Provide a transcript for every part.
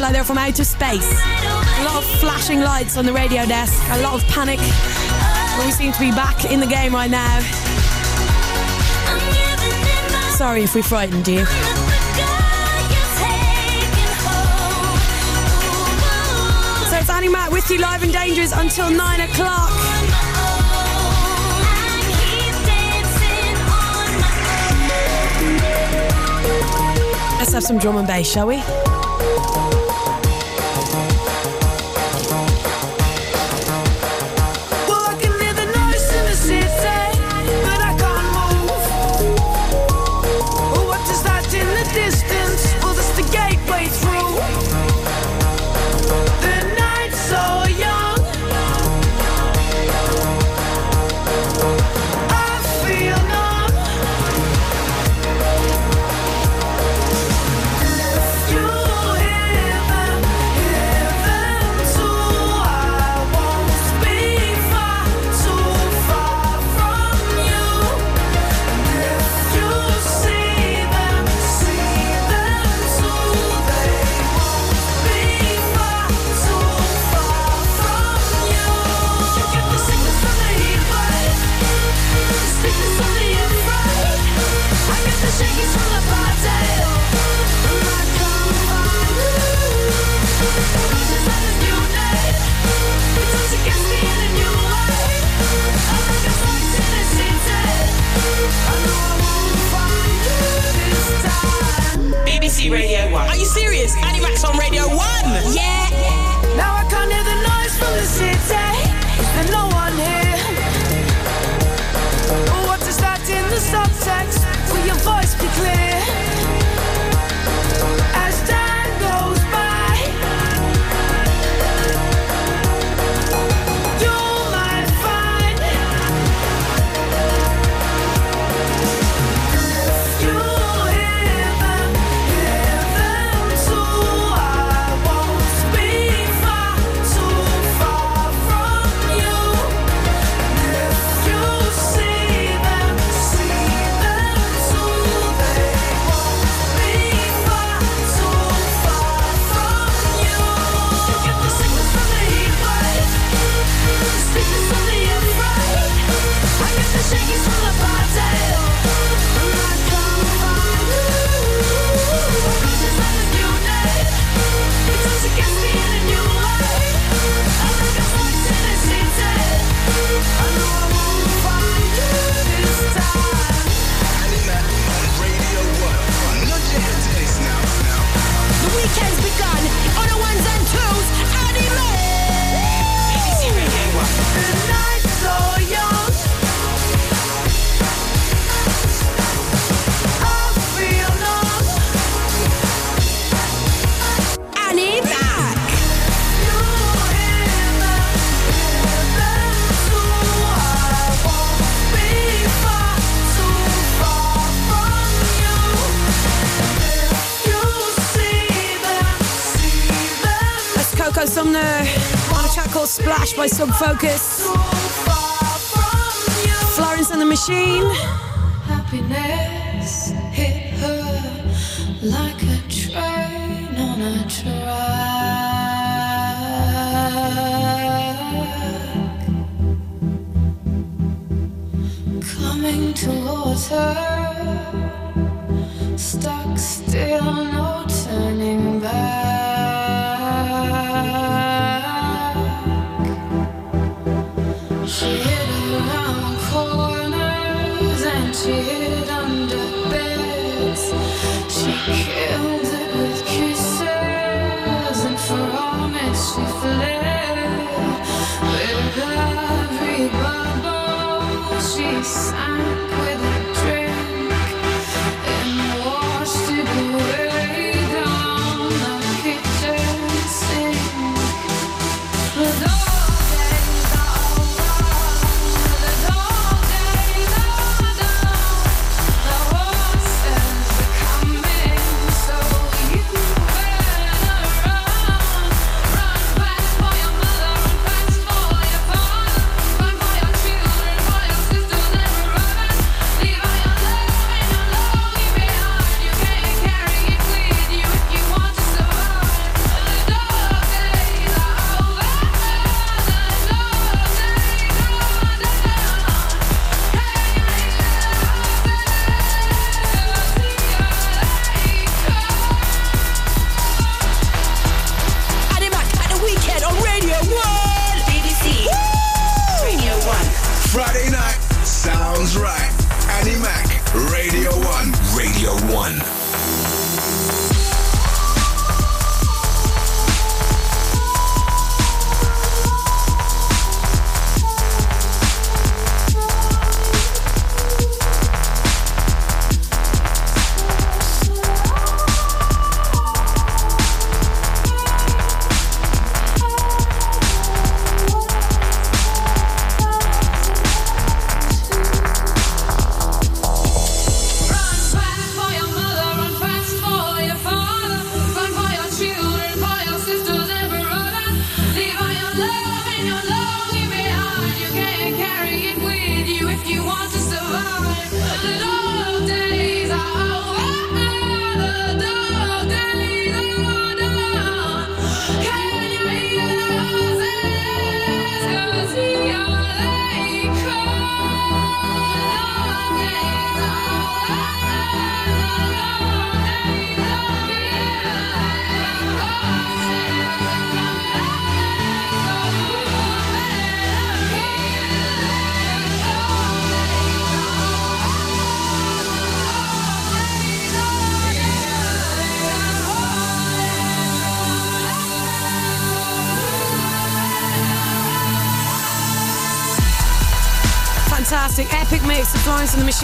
like they're from outer space. A lot of flashing lights on the radio desk, a lot of panic. We seem to be back in the game right now. Sorry if we frightened you. So it's Annie Mac with you live and dangerous until 9 o'clock. Let's have some drum and bass, shall we? On Radio 1? Splash by Sub Focus. Florence and the Machine. Happiness hit her like a train on a track. Coming towards her, stuck still, no turning back. So Friday night sounds right. Annie Mac, Radio 1. Radio 1.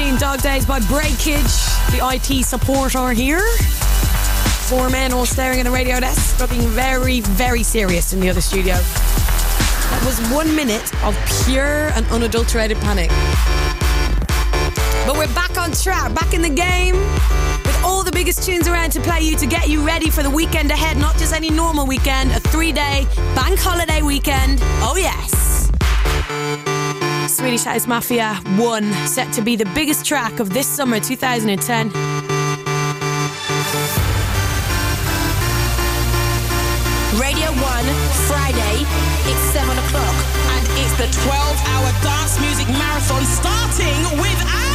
Dog Days by Breakage, the IT support are here. Four men all staring at a radio desk, but being very, very serious in the other studio. That was one minute of pure and unadulterated panic. But we're back on track, back in the game, with all the biggest tunes around to play you to get you ready for the weekend ahead, not just any normal weekend, a three day bank holiday weekend. Oh, yes. Swedish House Mafia 1, set to be the biggest track of this summer 2010. Radio 1, Friday, it's 7 o'clock. And it's the 12 hour dance music marathon starting with Annie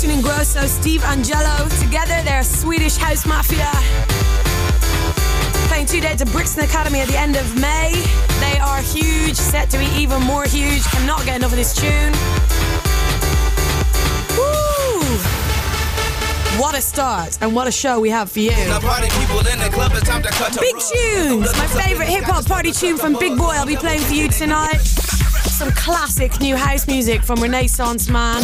Sebastian Ingrosso, Steve Angello. Together they're a Swedish House Mafia. Playing two dates at Brixton Academy at the end of May. They are huge, set to be even more huge. Cannot get enough of this tune. Woo! What a start and what a show we have for you. Party people in the club, it's time to cut Big tunes! My favourite hip hop party tune from Big Boi I'll be playing for you tonight. Some classic new house music from Renaissance Man.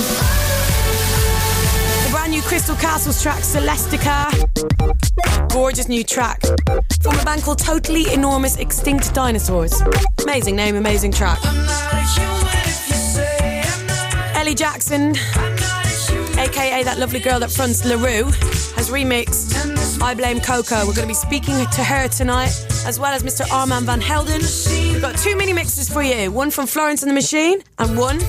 The brand new Crystal Castles track Celestica. Gorgeous new track from a band called Totally Enormous Extinct Dinosaurs. Amazing name, amazing track. Ellie Jackson, aka that lovely girl that fronts La Roux, has remixed I Blame Coco. We're going to be speaking to her tonight, as well as Mr. Armand Van Helden. We've got two mini mixes for you one from Florence and the Machine, and one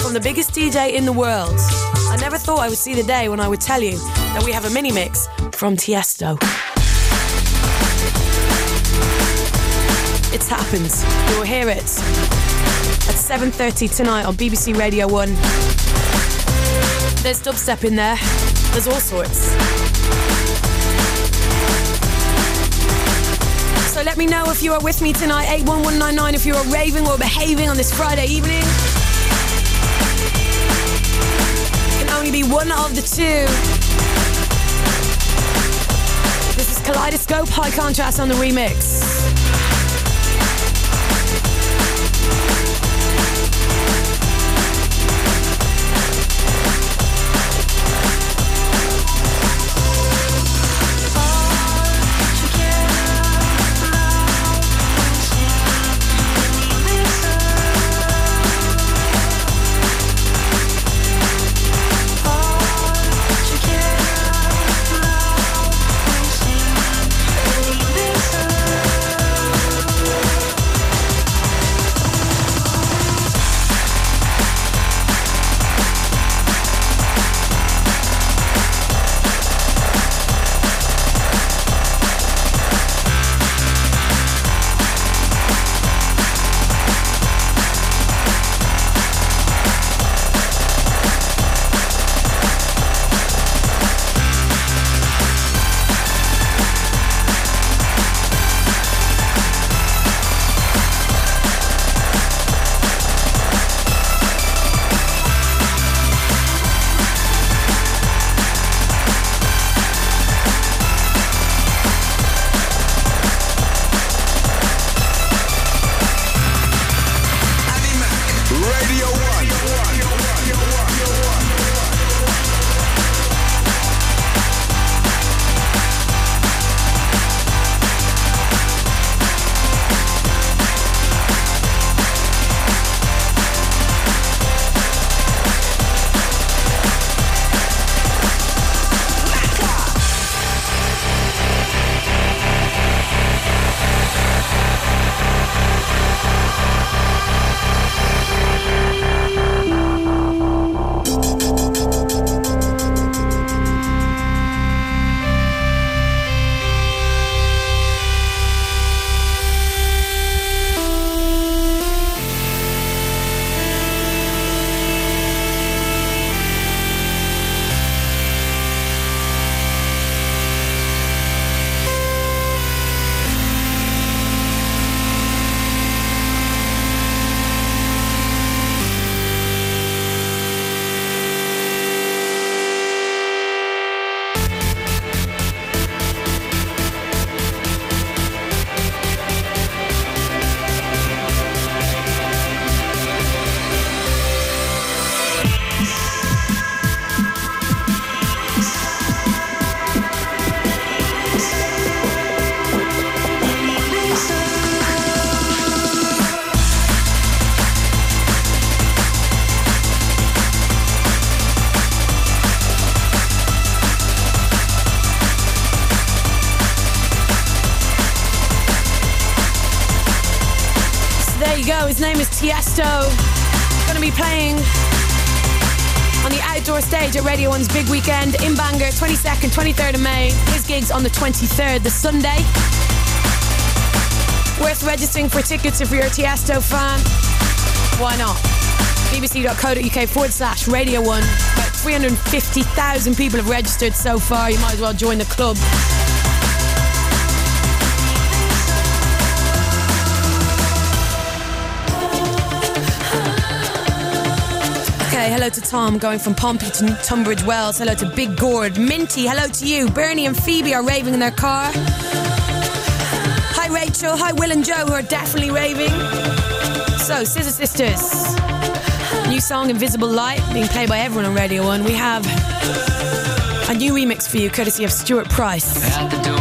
from the biggest DJ in the world. Never thought I would see the day when I would tell you that we have a mini mix from Tiesto. It's happened. You'll hear it at 7.30 tonight on BBC Radio 1. There's dubstep in there. There's all sorts. So let me know if you are with me tonight, 81199, if you are raving or behaving on this Friday evening. Only be one of the two. This is Kaleidoscope High Contrast on the remix. 23rd of May. His gig's on the 23rd, the Sunday. Worth registering for tickets if you're a Tiesto fan. Why not? bbc.co.uk forward slash Radio 1. About 350,000 people have registered so far. You might as well join the club. Hello to Tom going from Pompey to Tunbridge Wells. Hello to Big Gord. Minty, hello to you. Bernie and Phoebe are raving in their car. Hi Rachel, hi Will and Joe who are definitely raving. So, Scissor Sisters. New song Invisible Light being played by everyone on Radio 1. We have a new remix for you courtesy of Stuart Price.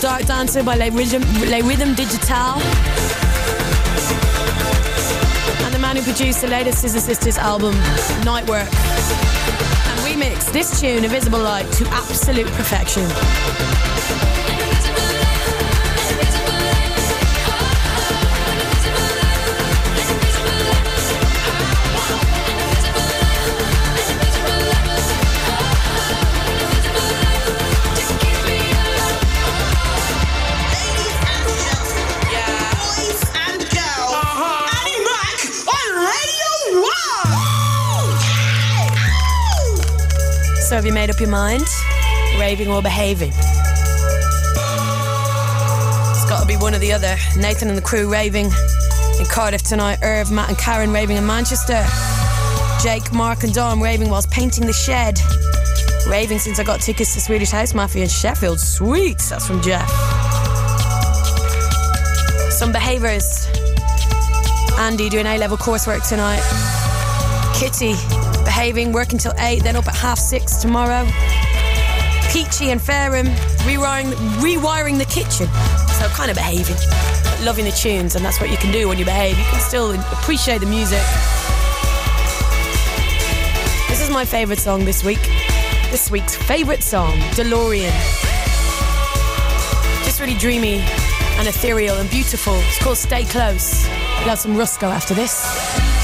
Dark Dancer by Les Rythmes, Les Rythmes Digitales. And the man who produced the latest Scissor Sisters album, Nightwork. And remixed this tune, Invisible Light, to absolute perfection. Up your mind? Raving or behaving? It's got to be one or the other. Nathan and the crew raving in Cardiff tonight. Irv, Matt, and Karen raving in Manchester. Jake, Mark, and Dom raving whilst painting the shed. Raving since I got tickets to Swedish House Mafia in Sheffield. Sweet! That's from Jeff. Some behaviours. Andy doing A level coursework tonight. Kitty behaving, working till 8, then up at half 6 tomorrow. Peachy and Fairham rewiring, rewiring the kitchen. So kind of behaving, loving the tunes, and that's what you can do when you behave. You can still appreciate the music. This is my favourite song this week. This week's favourite song, DeLorean. Just really dreamy and ethereal and beautiful. It's called Stay Close. We'll have some Rusko after this.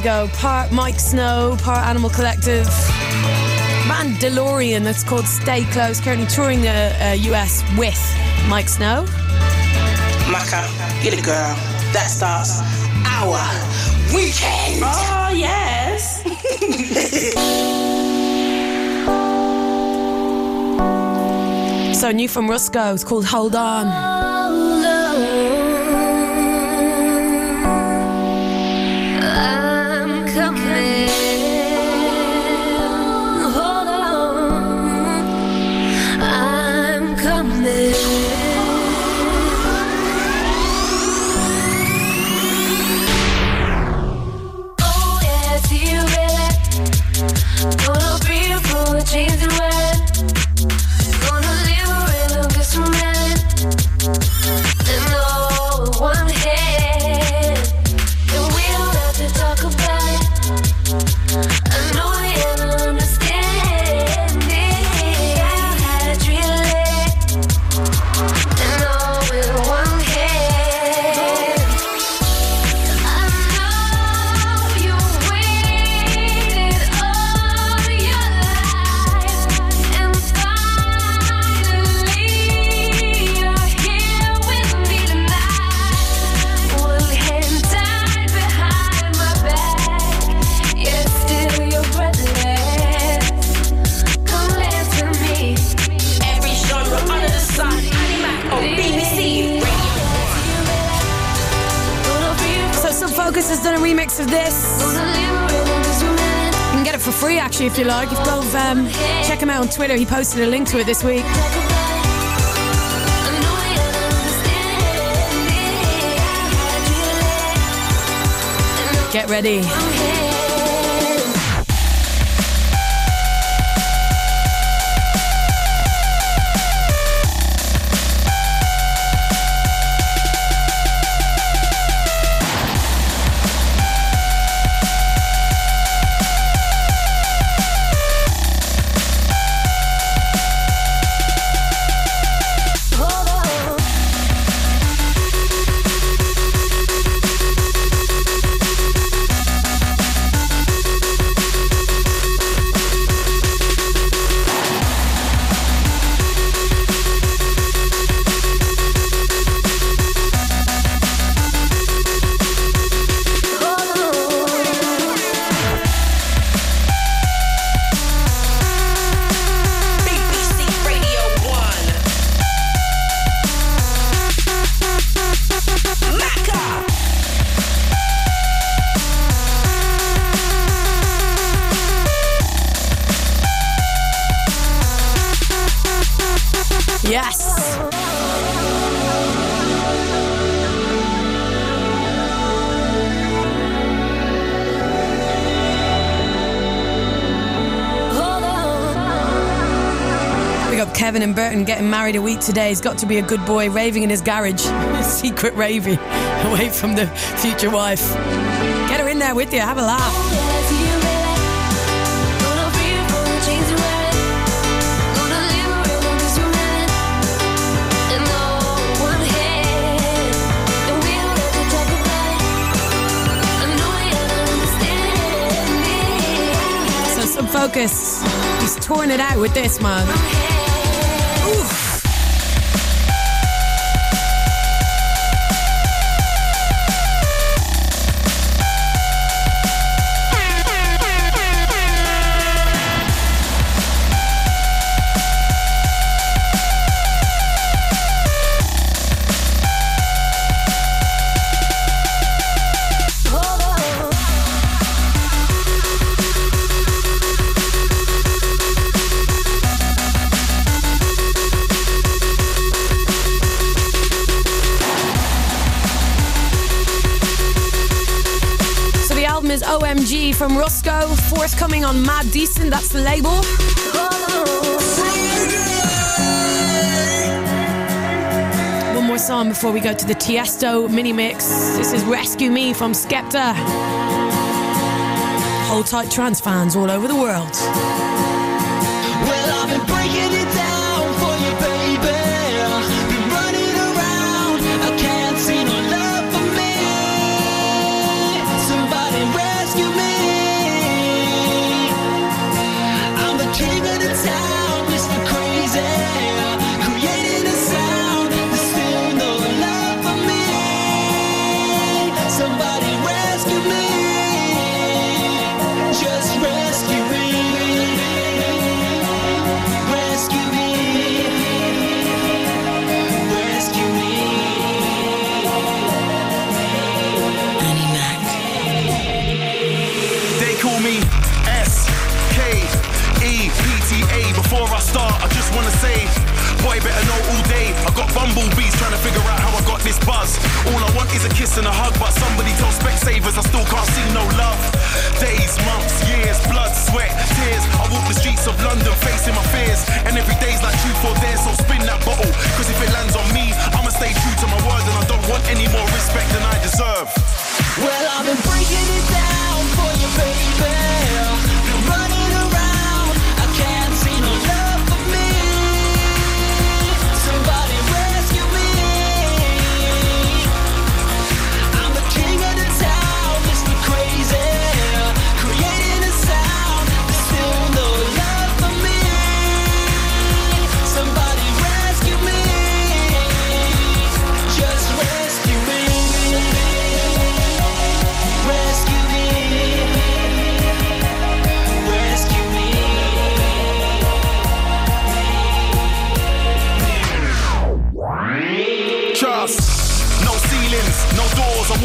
You go. Part Miike Snow, part Animal Collective. Man DeLorean that's called Stay Close, currently touring the uh, US with Miike Snow. Maka, get it, girl. That starts our weekend. Oh, yes. So new from Rusko, it's called Hold On. He posted a link to it this week. Get ready. Married a week today. He's got to be a good boy, raving in his garage. Secret raving away from the future wife. Get her in there with you, have a laugh. So Sub Focus. He's torn it out with this, man. From Rusko, forthcoming on Mad Decent, that's the label. One more song before we go to the Tiesto mini mix. This is Rescue Me from Skepta. Hold tight, trance fans all over the world. Figure out how I got this buzz. All I want is a kiss and a hug, but somebody tell Specsavers I still can't see no love. Days, months, years, blood, sweat, tears. I walk the streets of London facing my fears. And every day's like truth or dare, so spin that bottle. Cause if it lands on me, I'ma stay true to my word and I don't want any more respect than I deserve. Well, I've been breaking it down for you, baby. king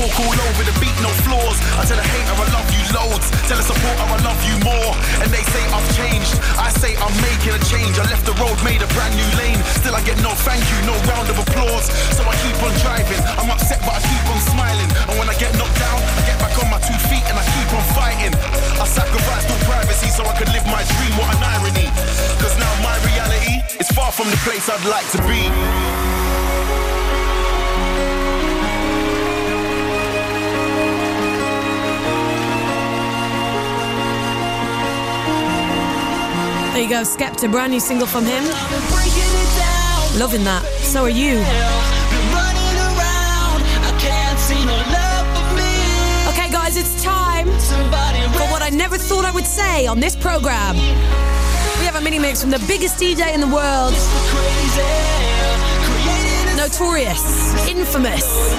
the beat, no flaws. I tell a hater I love you loads. Tell a supporter I love you more. And they say I've changed. I say I'm making a change. I left the road, made a brand new lane. Still I get no thank you, no round of applause. So I keep on driving. I'm upset, but I keep on smiling. And when I get knocked down, I get back on my two feet and I keep on fighting. I sacrificed all privacy so I could live my dream. What an irony. Cause now my reality is far from the place I'd like to be. There you go, Skepta, brand new single from him. Loving that. So are you. Okay, guys, it's time for what I never thought I would say on this program. We have a mini mix from the biggest DJ in the world. Notorious, infamous.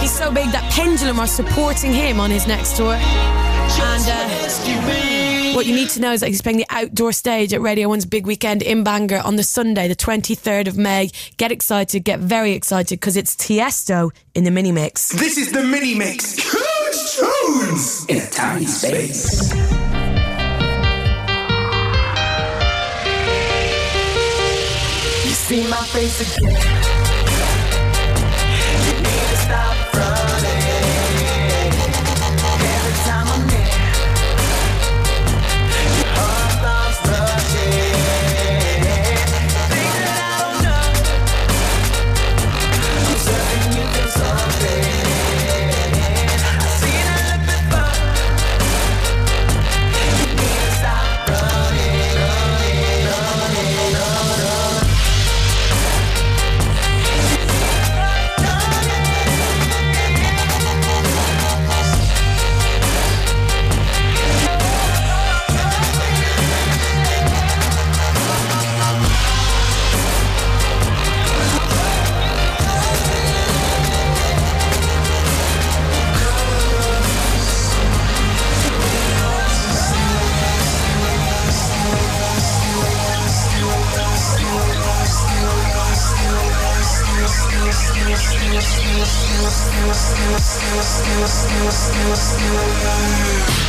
He's so big that Pendulum are supporting him on his next tour. And uh, what you need to know is that he's playing the outdoor stage at Radio 1's Big Weekend in Bangor on the Sunday, the 23rd of May. Get excited, get very excited because it's Tiesto in the mini mix. This is the mini mix. Huge tunes in a tiny space. You see my face again. discover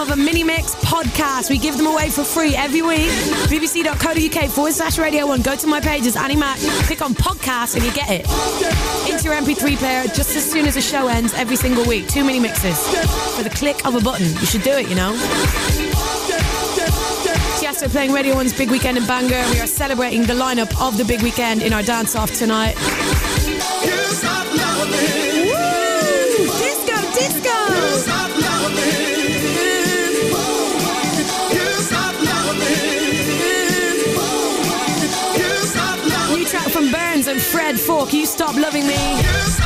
of a mini mix podcast. We give them away for free every week. bbc.co.uk forward slash radio one. Go to my pages, Annie Mac, click on podcast, and you get it. Into your MP3 player just as soon as the show ends every single week. Two mini mixes for the click of a button. You should do it, you know. Tiesto playing Radio 1's Big Weekend in Bangor. We are celebrating the lineup of the Big Weekend in our dance off tonight. Falk. You stop loving me.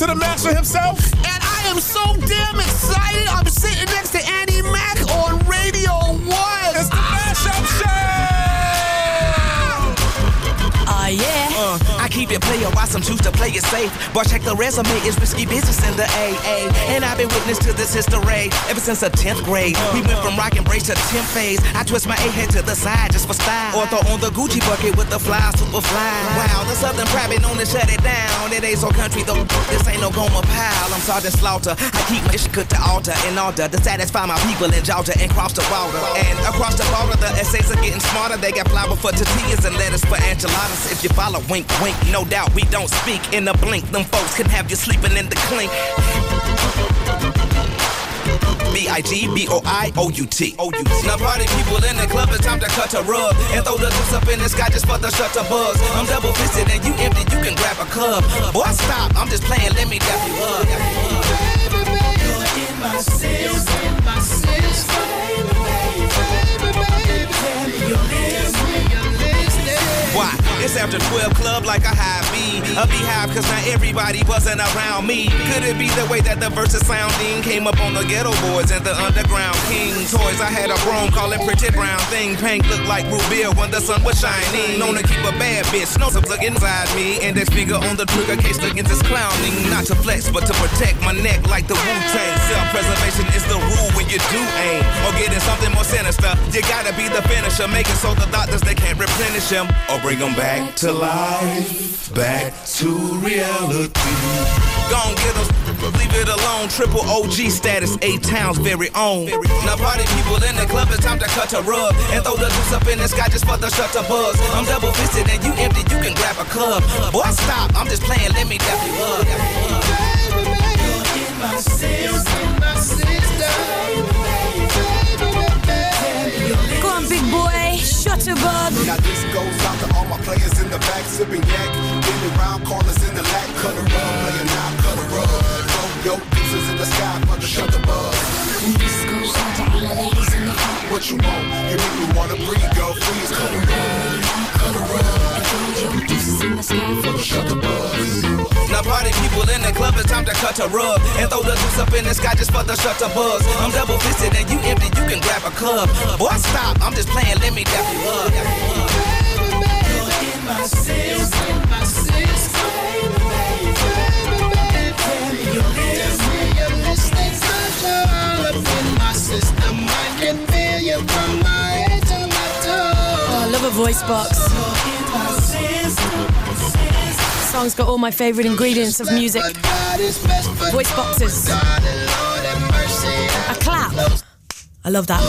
To the master himself. And I am so damn excited. I'm sitting next to Annie Mac on Radio 1. It's the Mashup Show. Oh, yeah. Uh, I keep it player, why some choose to play it safe. But check the resume, it's risky business in the AA. And I've been witness to this history ever since the 10th grade. We went from rock and brace to 10th phase. I twist my A head to the side just for style. Or throw on the Gucci bucket with the fly, super fly. Wow, the Southern been known to shut it down. It ain't so country though, this ain't no Gomer Pyle. I'm Sergeant Slaughter. I keep my shit cooked to altar in order to satisfy my people in Georgia and cross the water. And across the border, the essays are getting smarter. They got flour for tortillas and lettuce for enchiladas. If you follow, wink, wink, no doubt we don't speak in a blink. Them folks can have you sleeping in the clink. B-I-G-B-O-I-O-U-T. O-U-T. Now party people in the club, it's time to cut a rug And throw the juice up in the sky just for the shutter buzz I'm double fisted and you empty, you can grab a club Boy, stop, I'm just playing, let me dap you up. my system, in my system, baby, baby, It's after 12 club like a high B. A beehive cause not everybody wasn't around me. Could it be the way that the verses sounding came up on the Geto Boys and the underground king toys? I had a chrome call it pretty brown thing. Pink looked like beer when the sun was shining. Known to keep a bad bitch, no some look inside me. Index finger on the trigger case against this clowning. Not to flex, but to protect my neck like the Wu-Tang. Self-preservation is the rule when you do aim. Or getting something more sinister. You gotta be the finisher, make it so the doctors they can't replenish him. Or bring him back to life, back to reality. Gon' get us, leave it alone. Triple OG status, eight towns very own. Now party people in the club, it's time to cut a rug and throw the juice up in the sky just for the shutter buzz. I'm double fisted and you empty, you can grab a club. Boy, stop, I'm just playing, let me dap you up. My sister, my sister. Go on, Big Boi. Shutterbug. Now this goes out to all my players in the back, sipping yak. Been around corners in the lack, cut a rug, play a knock, cut a rug. Your deuces in the sky for the shutter buzz. And this goes out to all the ladies in the front. What you want? You make me wanna breathe, girl, freeze, cut a rug, cut a rug. And throw your deuces in the sky for the Shutter party people in the club, it's time to cut a rug and throw the juice up in the sky just for the shutter buzz. I'm double fisted and you empty, you can grab a club. Boy, stop, I'm just playing, let me dap you up. You're in my system. You from my head to my I love a voice box. Song's got all my favourite ingredients of music. Voice boxes. A clap. I love that.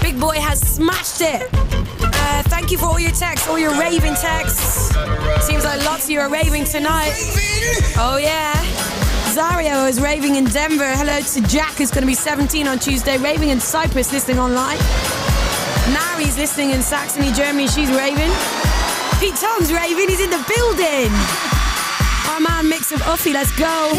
Big Boi has smashed it. Uh, thank you for all your texts, all your raving texts. Seems like lots of you are raving tonight. Oh, yeah. Zario is raving in Denver. Hello to Jack, who's going to be 17 on Tuesday, raving in Cyprus, listening online. Nari's listening in Saxony, Germany. She's raving. Pete Tong's raving. He's in the building. Our man Mix of Uffie, let's go.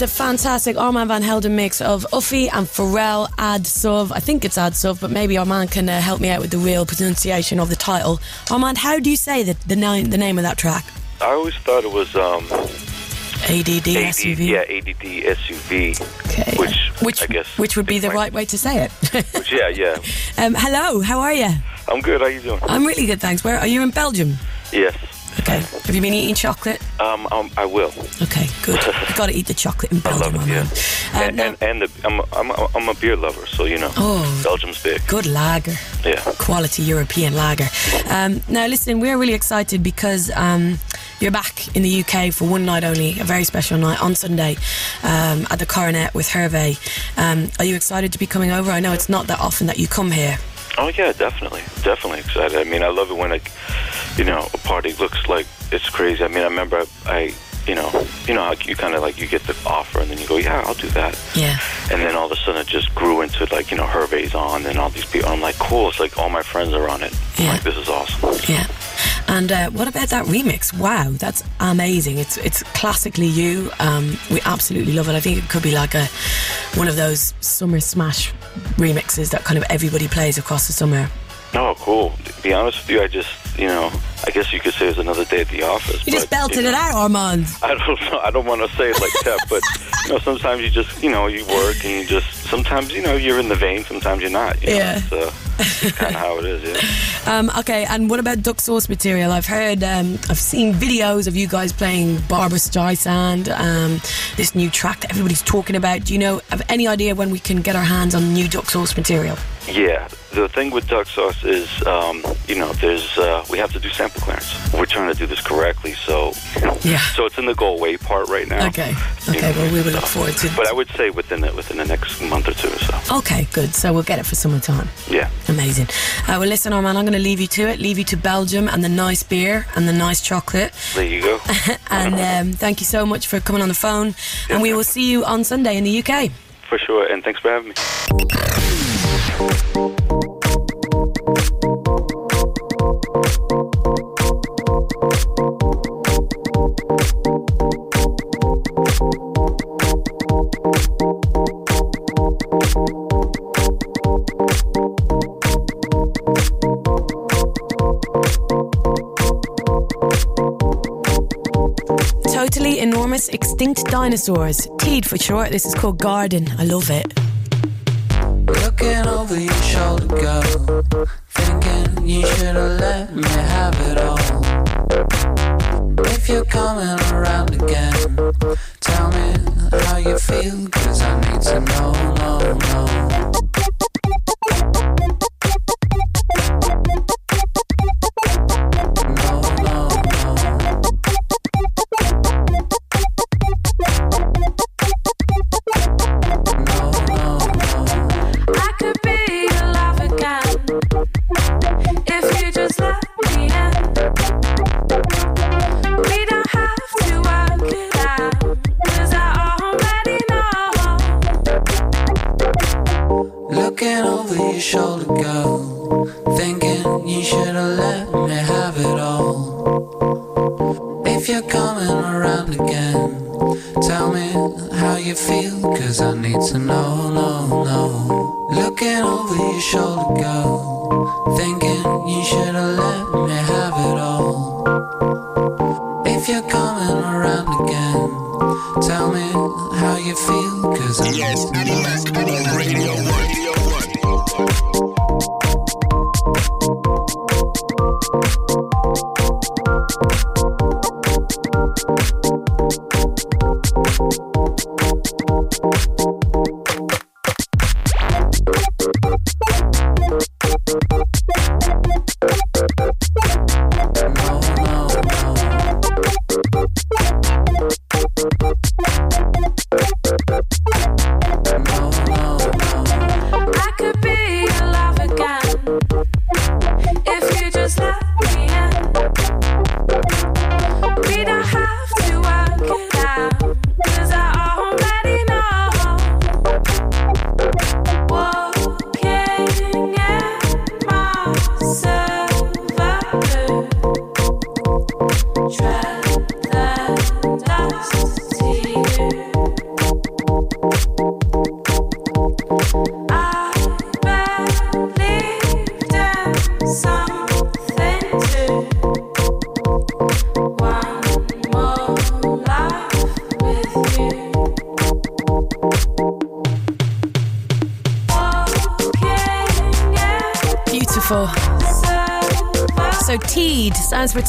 The fantastic Armand Van Helden mix of Uffie and Pharrell Ad Suv. I think it's Ad Suv, but maybe Armand can uh, help me out with the real pronunciation of the title. Armand, how do you say the, the, name, the name of that track? I always thought it was um, ADD AD, SUV. yeah, ADD SUV, Okay. which Which I guess which would be the might- right way to say it. Which, yeah, yeah. um, hello, how are you? I'm good. How are you doing? I'm really good, thanks. Where are you in Belgium? Yes. Okay. Have you been eating chocolate? Um, um, I will. Okay, good. you got to eat the chocolate in I Belgium, love it. Yeah. man. and, and and the, I'm I'm a, I'm a beer lover, so you know, Oh. Belgium's big. Good lager. Yeah. Quality European lager. Um, now, listen, we're really excited because um, you're back in the UK for one night only, a very special night on Sunday um, at the Coronet with Hervé. Um, are you excited to be coming over? I know it's not that often that you come here. Oh yeah, definitely, definitely excited. I mean, I love it when like, you know, a party looks like it's crazy. I mean, I remember I, I you know, you know, you kind of like you get the offer and then you go, yeah, I'll do that. Yeah. And then all of a sudden it just grew into like, you know, Hervé's on and all these people. I'm like, cool. It's like all my friends are on it. I'm Yeah. like, this is awesome. Yeah. And uh, what about that remix? Wow, that's amazing. It's it's classically you. Um, we absolutely love it. I think it could be like a one of those summer smash remixes that kind of everybody plays across the summer. Oh, cool. To be honest with you, I just, you know, I guess you could say it's another day at the office. You just belted you it out, Armand. I don't know. I don't want to say it like that, but you know, sometimes you just, you know, you work and you just. Sometimes, you know, you're in the vein. Sometimes you're not. You? Yeah. Uh, it's kind of how it is. Yeah. Um, okay, and what about duck sauce material? I've heard, um, I've seen videos of you guys playing Barbra Streisand, um, this new track that everybody's talking about. Do you know, have any idea when we can get our hands on new duck sauce material? Yeah, the thing with duck sauce is, um, you know, there's uh, we have to do sample clearance. We're trying to do this correctly, so Yeah. so it's in the go away part right now. Okay, okay, well, we will look forward to But I would say within the, within the next month or two or so. Okay, good. So we'll get it for summertime. Yeah. Amazing. Uh, well, listen, Armand, I'm going to leave you to it. Leave you to Belgium and the nice beer and the nice chocolate. There you go. and um, thank you so much for coming on the phone. And we will see you on Sunday in the UK. For sure, and thanks for having me. Enormous extinct dinosaurs. Teed for short. This is called Garden. I love it. Looking over your shoulder, girl. Thinking you should have let me have it all. If you're coming around again, tell me how you feel, cause I need to know, no, no.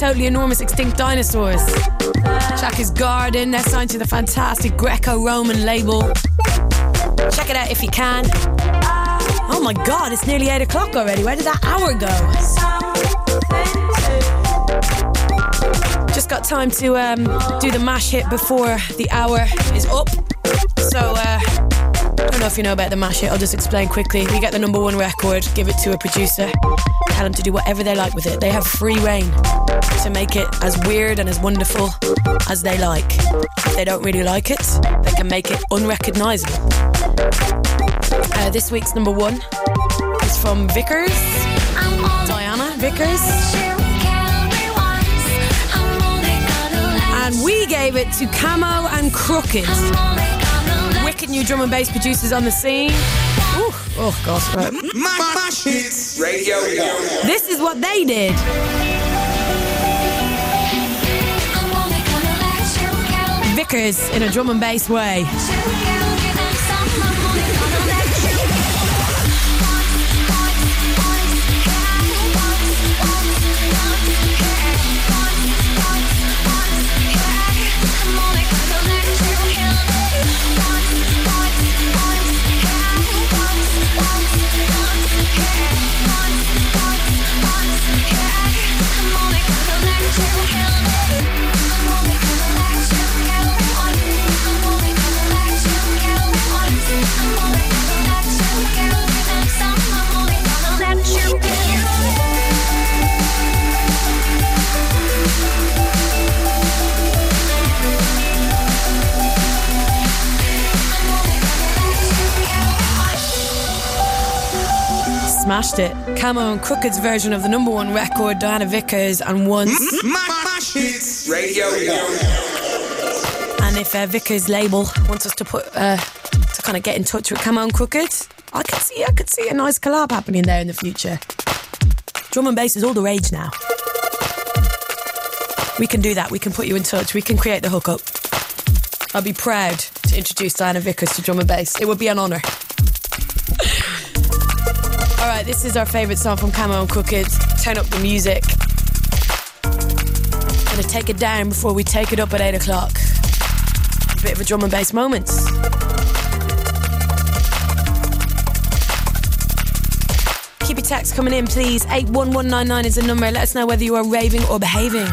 Totally Enormous Extinct Dinosaurs. Is Garden. They're signed to the fantastic Greco-Roman label. Check it out if you can. Oh my god, it's nearly 8 o'clock already. Where did that hour go? Just got time to um, do the mash hit before the hour is up. So, uh, I don't know if you know about the mash hit. I'll just explain quickly. You get the number one record, give it to a producer, tell them to do whatever they like with it. They have free reign to make it as weird and as wonderful as they like. If they don't really like it, they can make it unrecognizable. Uh, this week's number one is from Vickers, Diana Vickers. And we gave it to Camo and Krooked. Wicked new drum and bass producers on the scene. Ooh, oh gosh, right. Mash hits radio. This is what they did. Vickers in a drum and bass way. Smashed it. Camo and Krooked's version of the number one record, Diana Vickers, and once. Mash hits radio. And if uh, Vickers label wants us to put uh, to kind of get in touch with Camo and Krooked, I could see I could see a nice collab happening there in the future. Drum and bass is all the rage now. We can do that. We can put you in touch. We can create the hookup. I'd be proud to introduce Diana Vickers to drum and bass. It would be an honour. This is our favourite song from Camo and Krooked. Turn up the music. Gonna take it down before we take it up at 8 o'clock. A bit of a drum and bass moment. Keep your text coming in, please. 81199 is the number. Let us know whether you are raving or behaving.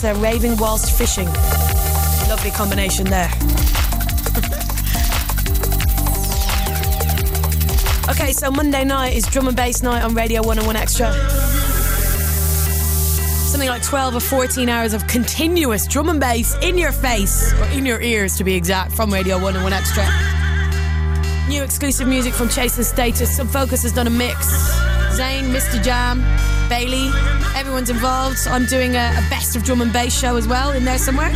Vanessa raving whilst fishing. Lovely combination there. okay, so Monday night is drum and bass night on Radio 101 Extra. something like 12 or 14 hours of continuous drum and bass in your face, or in your ears to be exact, from Radio 1 and 1 Extra. New exclusive music from Chase and Status. Sub Focus has done a mix. Zane, MistaJam, Bailey, everyone's involved. I'm doing a, a best of drum and bass show as well in there somewhere.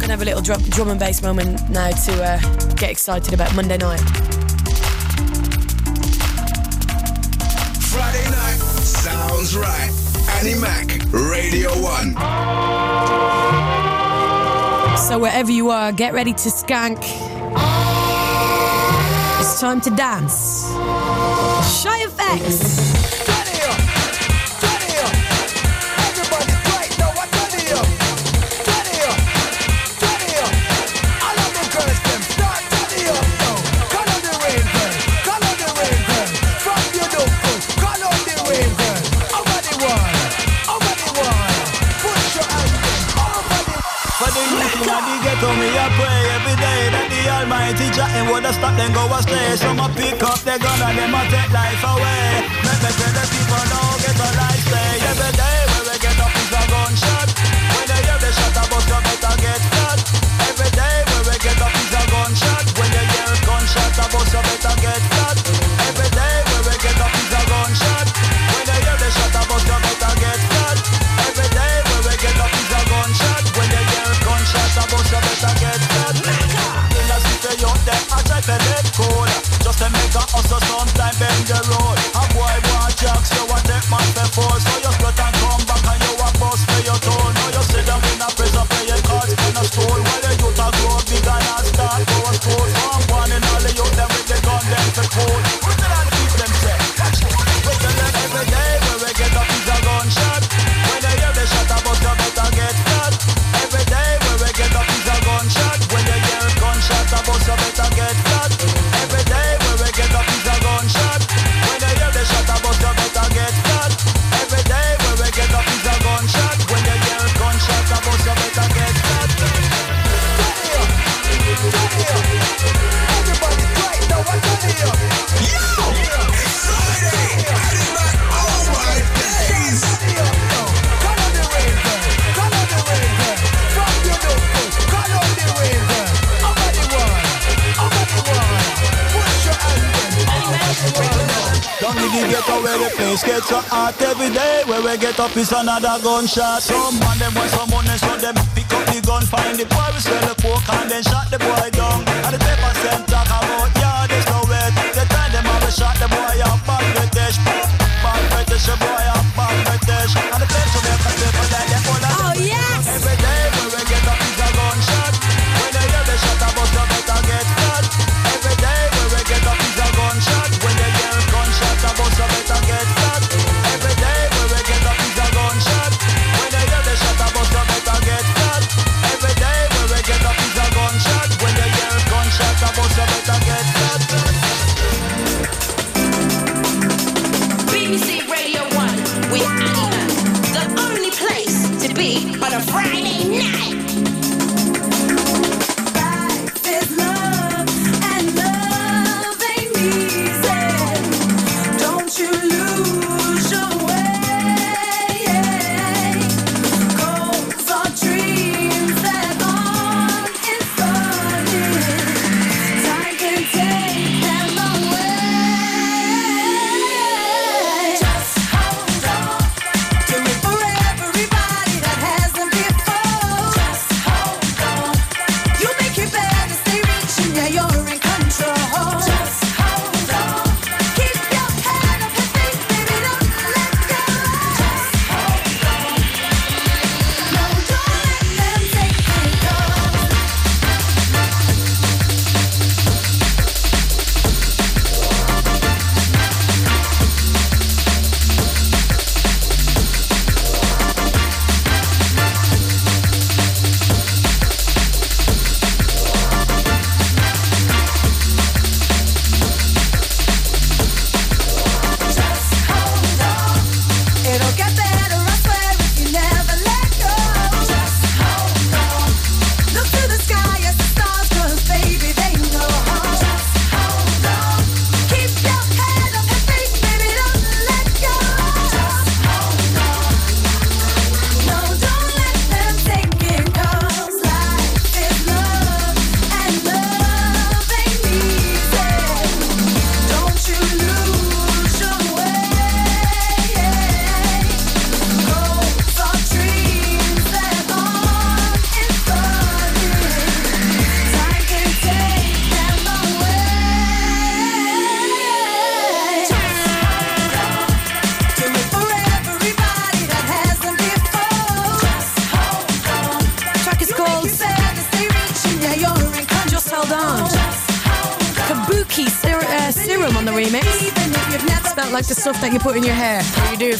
Gonna have a little drum, drum and bass moment now to uh, get excited about Monday night. Friday night sounds right. Annie Mac, Radio 1. So wherever you are, get ready to skank. It's time to dance. Shy FX. Jah him woulda stop them go astray. Some a pick up their gun and them a take life away. Let me tell the people now get a life stay. Every day sometime gets so hot every day. Where we get up is another gunshot. Some man them want some money, so them pick up the gun, find the boy, we sell the coke and then shot the boy down. And the paper sent talk about yeah, there's no way. The time them have a shot the boy up, British, the boy up, British. And the place to make a paper like Friday night.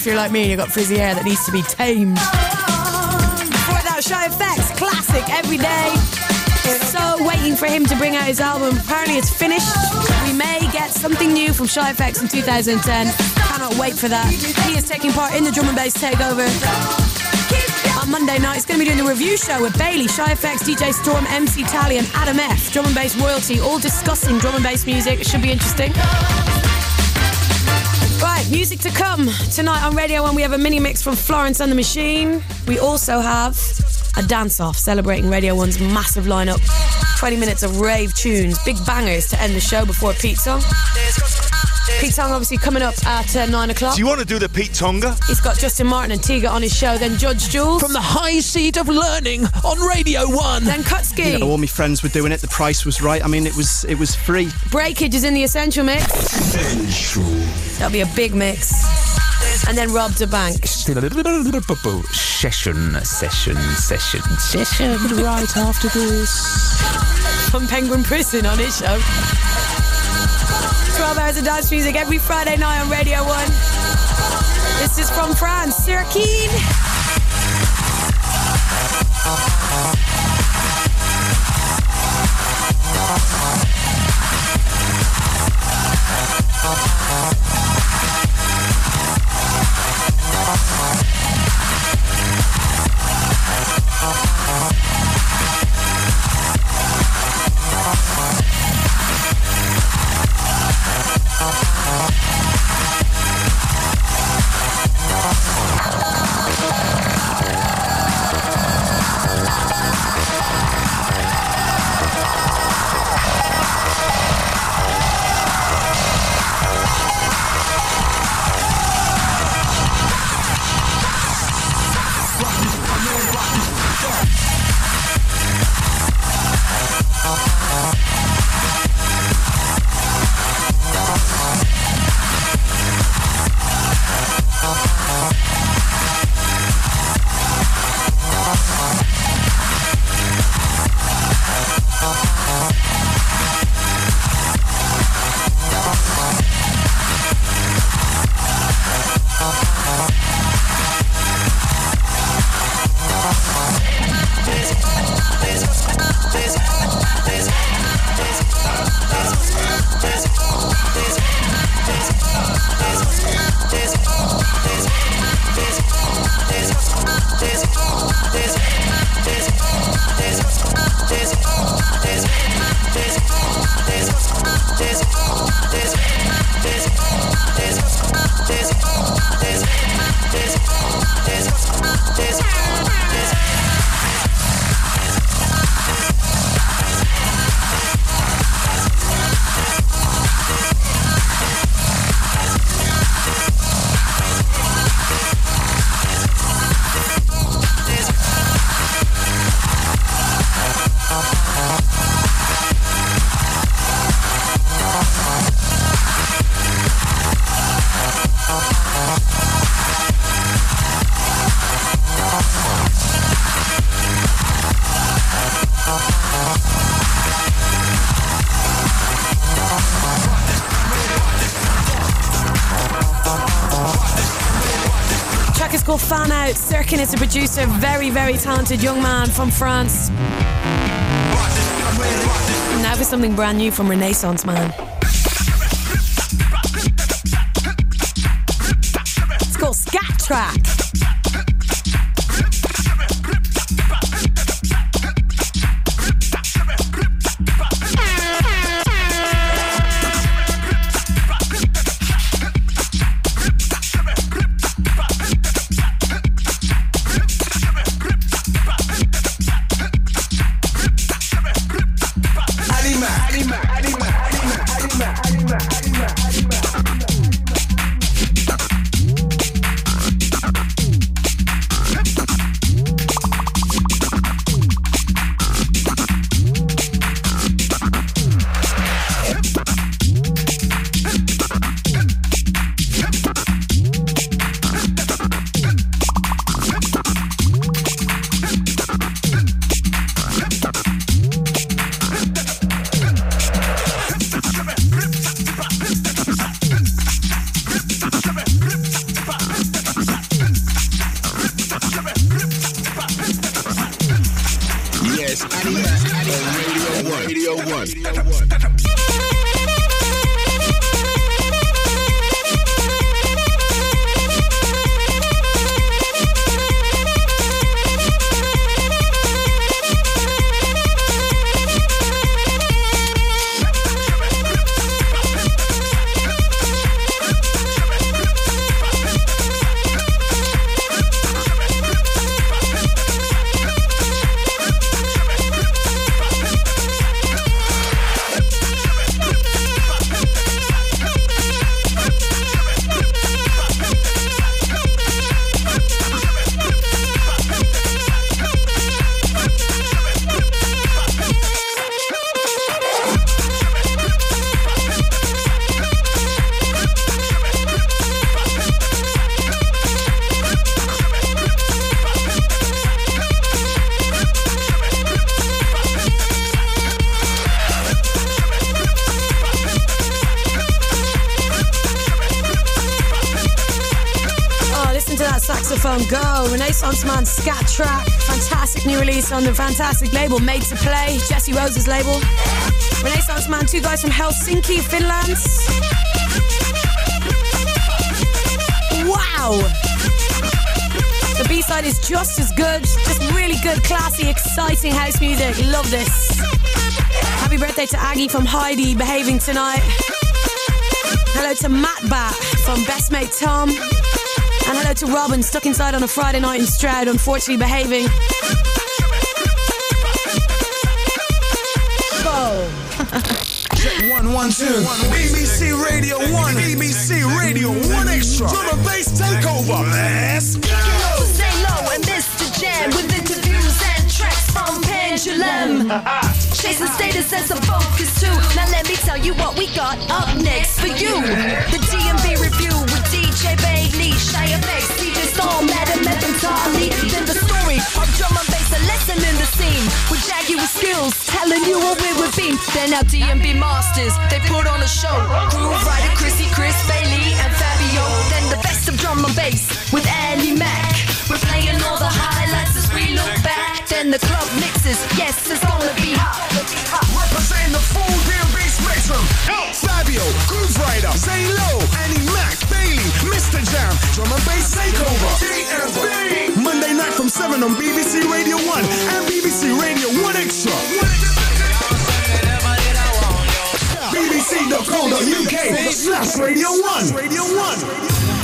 You're like me and you got frizzy hair that needs to be tamed. Before that, Shy FX, classic, every day. So waiting for him to bring out his album. Apparently it's finished. We may get something new from Shy FX in 2010. Cannot wait for that. He is taking part in the drum and bass takeover. On Monday night, he's going to be doing the review show with Bailey, Shy FX, DJ Storm, MC Tali, and Adam F. Drum and bass royalty, all discussing drum and bass music. It should be interesting. Right, music to come tonight on Radio 1. We have a mini mix from Florence and the Machine. We also have a dance off celebrating Radio 1's massive lineup. 20 minutes of rave tunes, big bangers to end the show before Pete Tong. Pete Tong obviously coming up at uh, 9 o'clock. Do you want to do the Pete Tonga? He's got Justin Martin and Tiga on his show, then Judge Jules. From the high seat of learning on Radio 1. Then Kutski. You know, all my friends were doing it. The price was right. I mean, it was it was free. Breakage is in the Essential Mix. That'll be a big mix. And then Rob da Bank. Session, session, session, session right after this. From Penguin Prison on his show. 12 hours of dance music every Friday night on Radio 1. This is from France, Surkin. Surkin is a producer, very, very talented young man from France. Now for something brand new from Renaissance Man. It's called Scat Track. Go. Renaissance Man Scat Track. Fantastic new release on the fantastic label Made to Play, Jesse Rose's label. Renaissance Man, two guys from Helsinki, Finland. Wow! The B side is just as good. Just really good, classy, exciting house music. Love this. Happy birthday to Aggie from Heidi behaving tonight. Hello to Matt Bat from Best Mate Tom. And hello to Robin, stuck inside on a Friday night in Stroud, unfortunately behaving. Check one, one, two. BBC Radio 1. BBC Radio 1 Extra. Drum and bass takeover. Let's go. Zane Lowe and Mr. Jam with interviews and tracks from Pendulum. Chase & Status as a focus too. Now let me tell you what we got up next for you. The DMV review with DJ Bailey, Shy FX, DJ Storm, Madam Metentali. Then the story of drum and bass, a lesson in the scene. With Jaguar skills, telling you what we would be. Then our DMV masters, they put on a show. Grooverider, Chrissy, Chris, Bailey, and Fabio. Then the best of drum and bass with Annie Mac. We're playing all the highlights as we look back. Then the club mixes, yes, it's gonna be hot. Fabio, Groove Rider, Zane Lowe, Annie Mac, Bailey, MistaJam, Drum and Bass Takeover. DMV. Monday night from 7 on BBC Radio 1 and BBC Radio 1 Extra. BBC.co.uk slash Radio 1. Radio 1.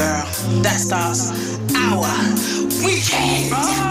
Girl. That starts our weekend.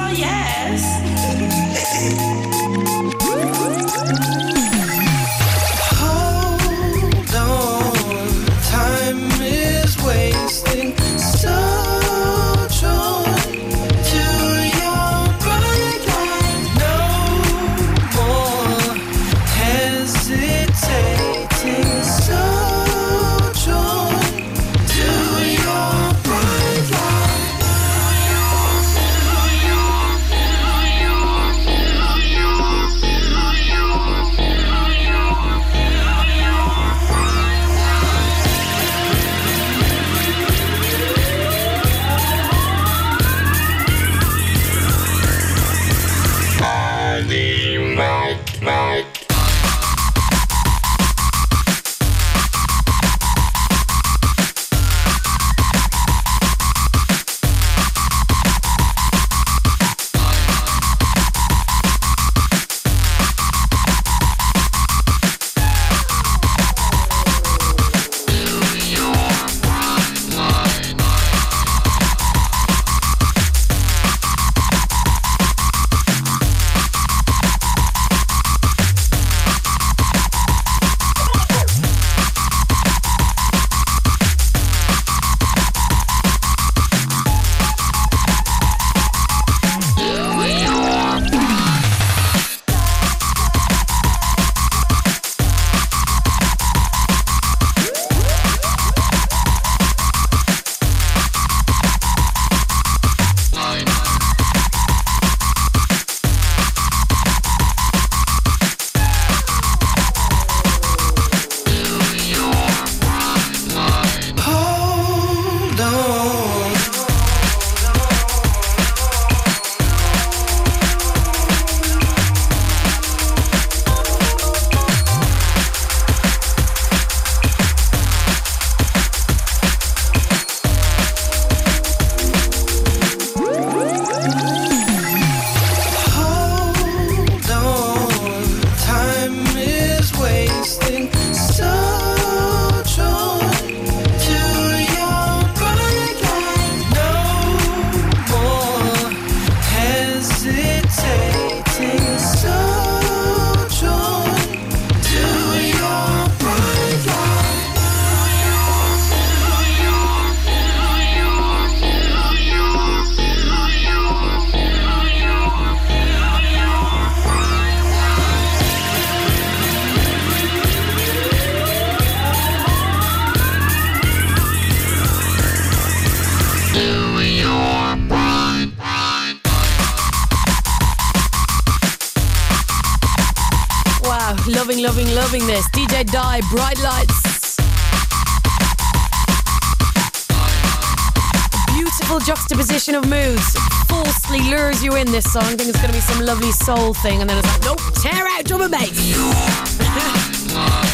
This song. Think it's going to be some lovely soul thing. And then it's like, nope, tear out drum and bass.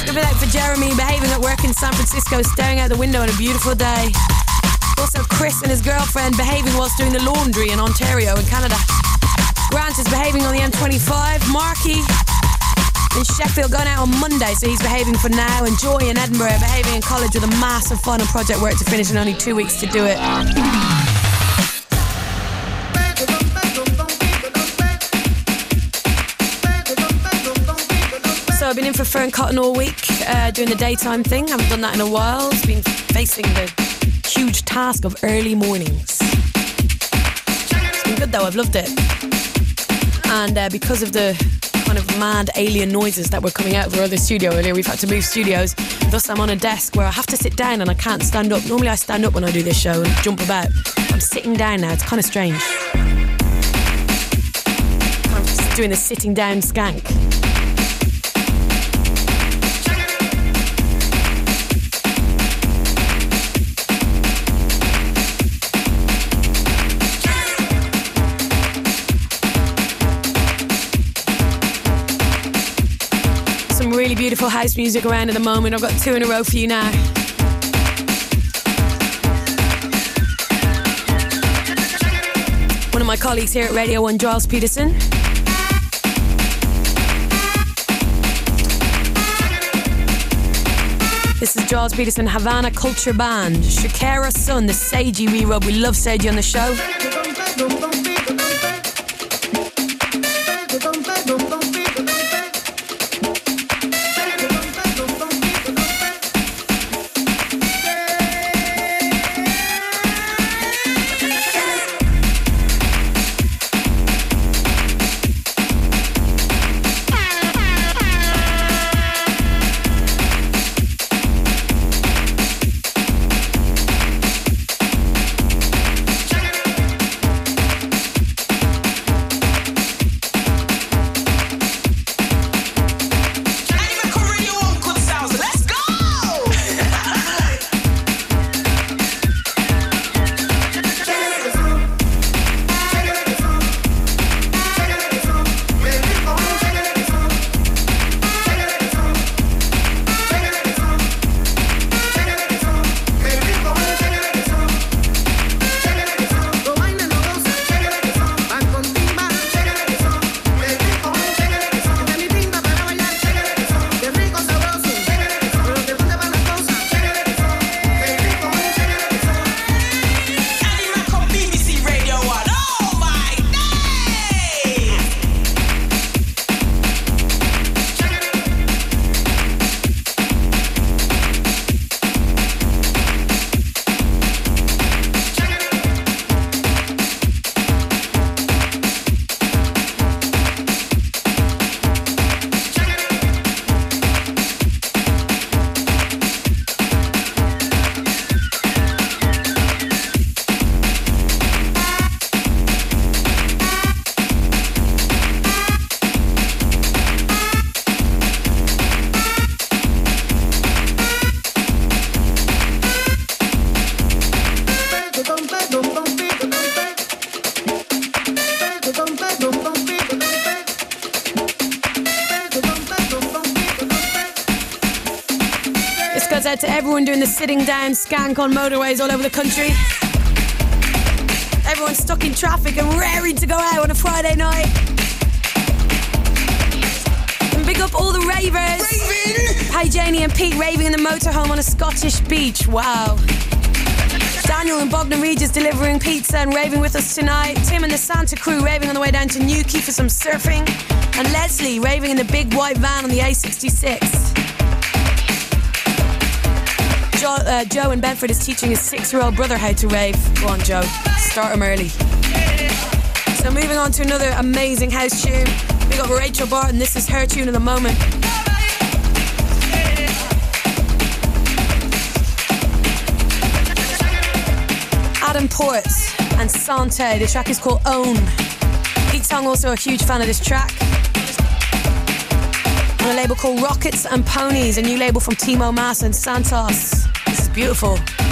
Gonna be like for Jeremy behaving at work in San Francisco, staring out the window on a beautiful day. Also, Chris and his girlfriend behaving whilst doing the laundry in Ontario in Canada. Grant is behaving on the M25. Marky in Sheffield going out on Monday, so he's behaving for now. And Joy in Edinburgh behaving in college with a massive final project work to finish in only two weeks to do it. I've been in for Fearne Cotton all week, uh, doing the daytime thing. I haven't done that in a while. It's been facing the huge task of early mornings. It's been good though. I've loved it. And uh, because of the kind of mad alien noises that were coming out of our other studio earlier, we've had to move studios. Thus, I'm on a desk where I have to sit down and I can't stand up. Normally, I stand up when I do this show and jump about. I'm sitting down now. It's kind of strange. I'm just doing the sitting down skank. Beautiful house music around at the moment. I've got two in a row for you now. One of my colleagues here at Radio 1, Gilles Peterson. This is Gilles Peterson, Havana Cultura Band. Shakira Sun, the Seiji re-rub. We love Seiji on the show. Sitting down skank on motorways all over the country. Everyone's stuck in traffic and raring to go out on a Friday night. And big up all the ravers. Raving! Hi Janie and Pete raving in the motorhome on a Scottish beach. Wow. Daniel and Bognor Regis delivering pizza and raving with us tonight. Tim and the Santa crew raving on the way down to Newquay for some surfing. And Leslie raving in the big white van on the A66. Uh, Joe in Bedford is teaching his six-year-old brother how to rave. Go on, Joe. Start him early. So moving on to another amazing house tune. We got Rachel Barton. This is her tune of the moment. Adam Ports and Sante. The track is called Own. Pete Tong also a huge fan of this track. on a label called Rockets and Ponies, a new label from Timo Maas and Santos. Beautiful.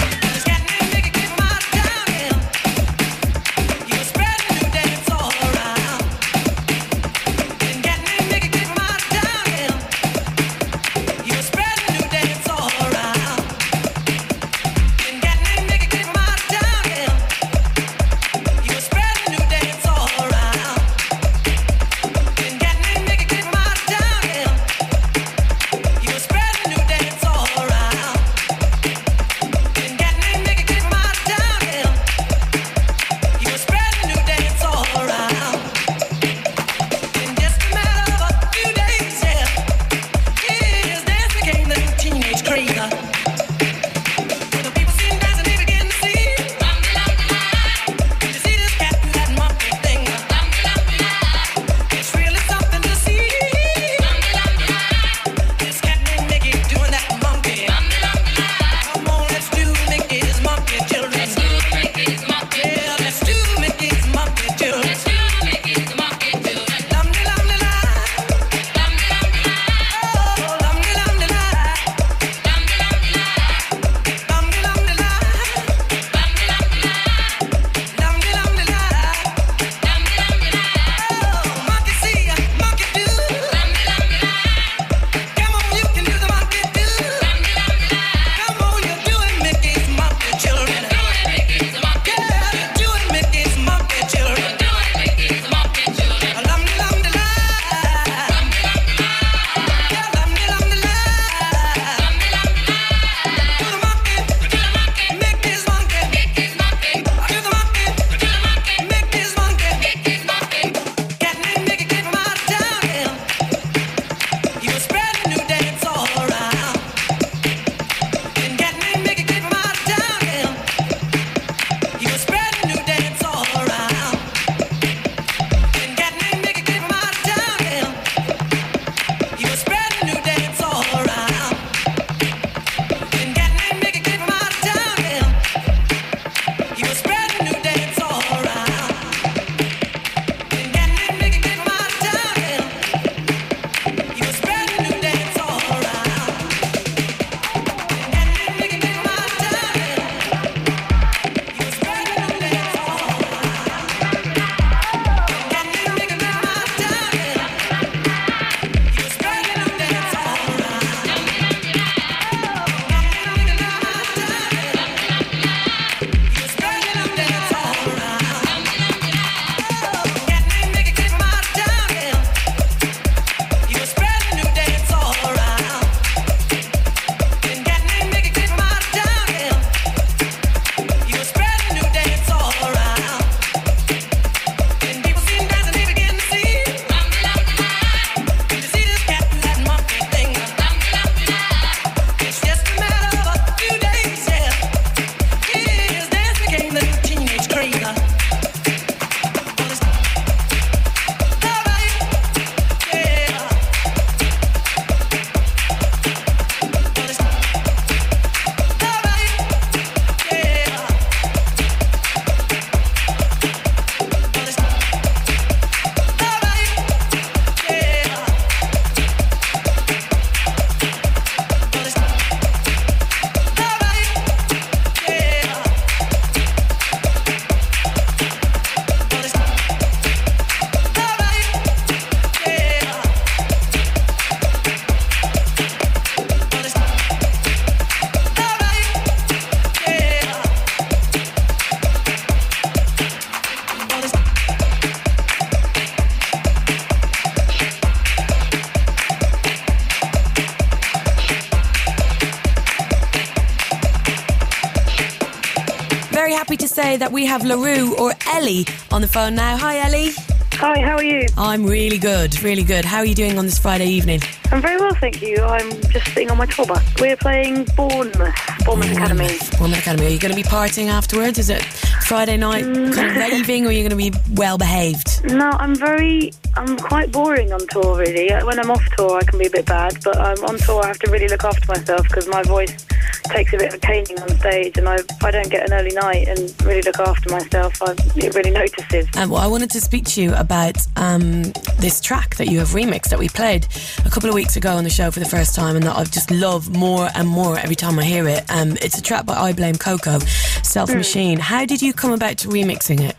Say that we have La Roux or Ellie on the phone now. Hi, Ellie. Hi, how are you? I'm really good, really good. How are you doing on this Friday evening? I'm very well, thank you. I'm just sitting on my tour bus. We're playing Bournemouth, Bournemouth Academy. Bournemouth Academy. Are you going to be partying afterwards? Is it Friday night kind of mm. raving or are you going to be well behaved? No, I'm very I'm quite boring on tour, really. When I'm off tour, I can be a bit bad, but um, on tour, I have to really look after myself because my voice takes a bit of a caning on stage, and I, if I don't get an early night and really look after myself, I, it really notices. Um, well, I wanted to speak to you about um, this track that you have remixed that we played a couple of weeks ago on the show for the first time, and that I've just loved more and more every time I hear it. Um, it's a track by I Blame Coco, Self Hmm. Machine. How did you come about to remixing it?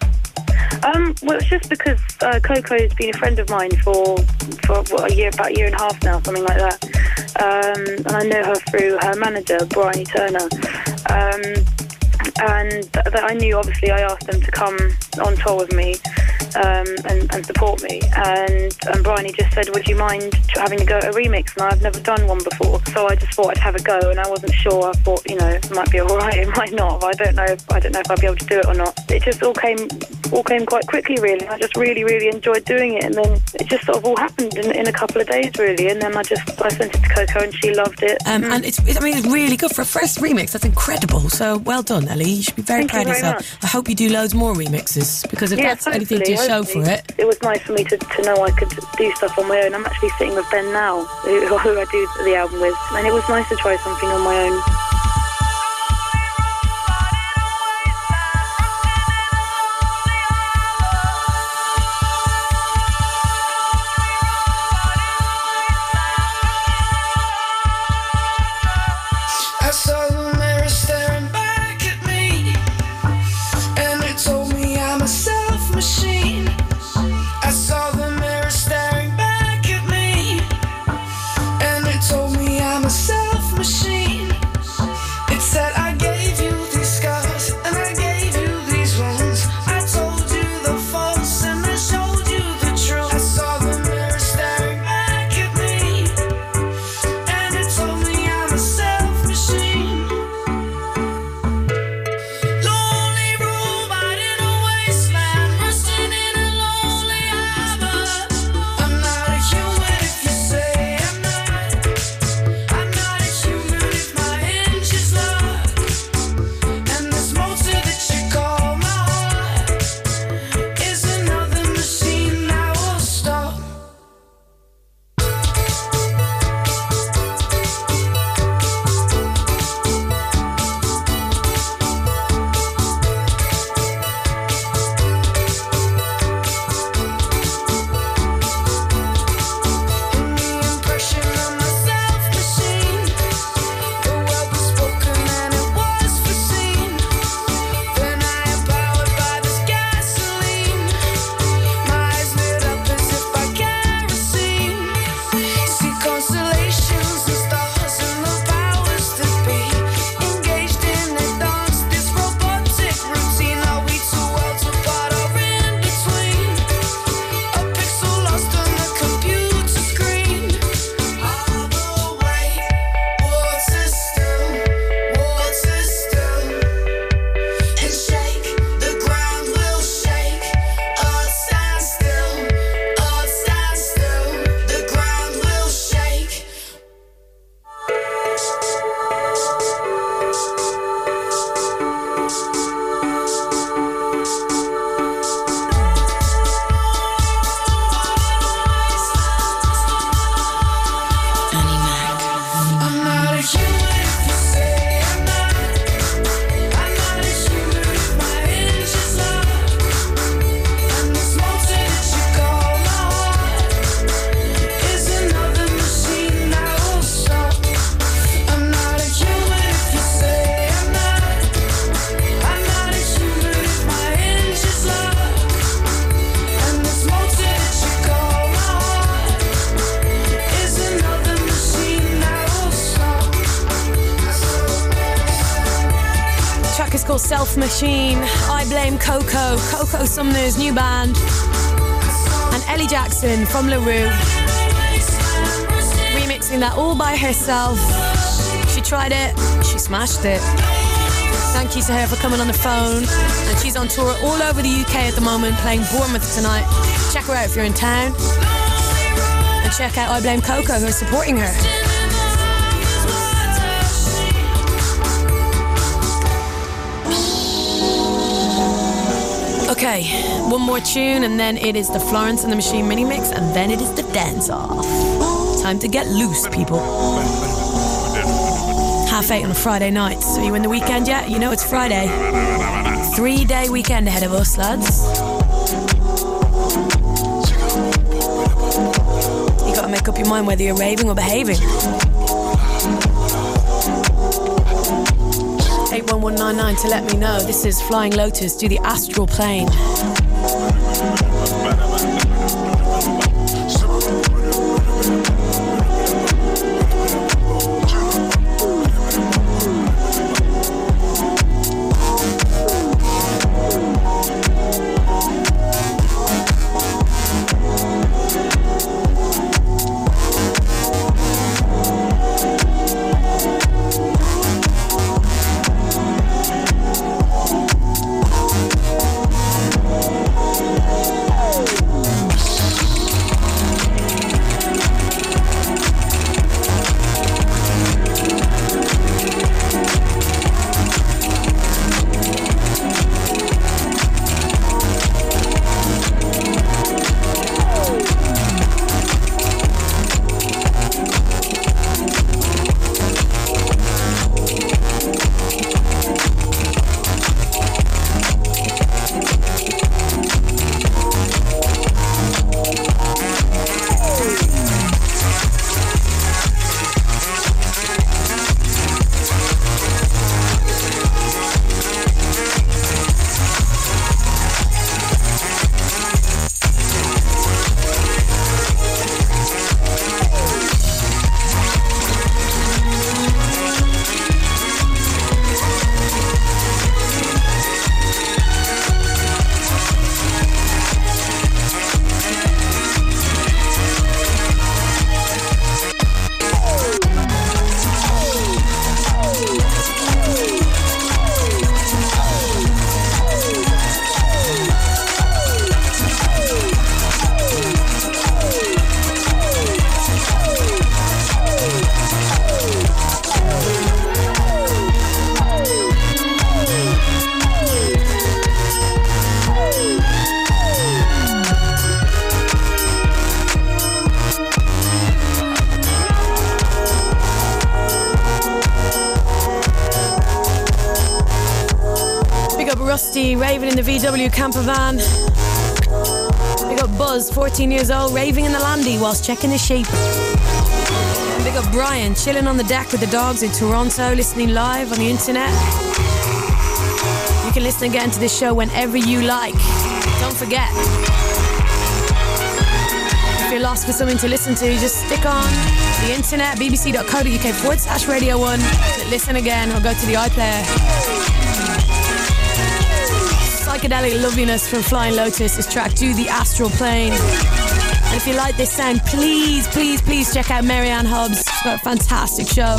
Um, well, it's just because uh, Coco's been a friend of mine for for what, a year, about a year and a half now, something like that. Um, and I know her through her manager, Bryony Turner. Um, and that I knew, obviously, I asked them to come on tour with me um, and, and support me. And, and Bryony just said, "Would you mind having a go at a remix?" And I've never done one before, so I just thought I'd have a go. And I wasn't sure. I thought, you know, it might be all right, it might not. I don't know. I don't know if I'd be able to do it or not. It just all came all came quite quickly, really. I just really, really enjoyed doing it, and then it just sort of all happened in, in a couple of days, really. And then I just I sent it to Coco, and she loved it. Um, And it's, I mean, it's really good for a first remix. That's incredible. So well done, Ellie. You should be very Thank you proud of yourself. I hope you do loads more remixes because if Yes, that's anything to show for it, It was nice for me to, to know I could do stuff on my own. I'm actually sitting with Ben now, who, who I do the album with, and it was nice to try something on my own. Sumner's new band, and Ellie Jackson from La Roux. Remixing that all by herself. She tried it, she smashed it. Thank you to her for coming on the phone. And she's on tour all over the UK at the moment, playing Bournemouth tonight. Check her out if you're in town. And check out I Blame Coco, who are supporting her. Okay, one more tune, and then it is the Florence and the Machine mini mix, and then it is the dance off. Time to get loose, people. Half eight on a Friday night. So you in the weekend yet? You know it's Friday. Three day weekend ahead of us, lads. You gotta make up your mind whether you're raving or behaving. 81199 to let me know. This is Flying Lotus to the astral plane. Raving in the VW camper van. Big up Buzz, 14 years old, raving in the landy whilst checking the sheep. And big up Brian, chilling on the deck with the dogs in Toronto, listening live on the internet. You can listen again to this show whenever you like. Don't forget. If you're lost for something to listen to, just stick on the internet, bbc.co.uk forward slash radio one. Listen again or go to the iPlayer. Psychedelic loveliness from Flying Lotus is track to the astral plane. And if you like this sound, please, please, please check out Mary Anne Hobbs. She's got a fantastic show.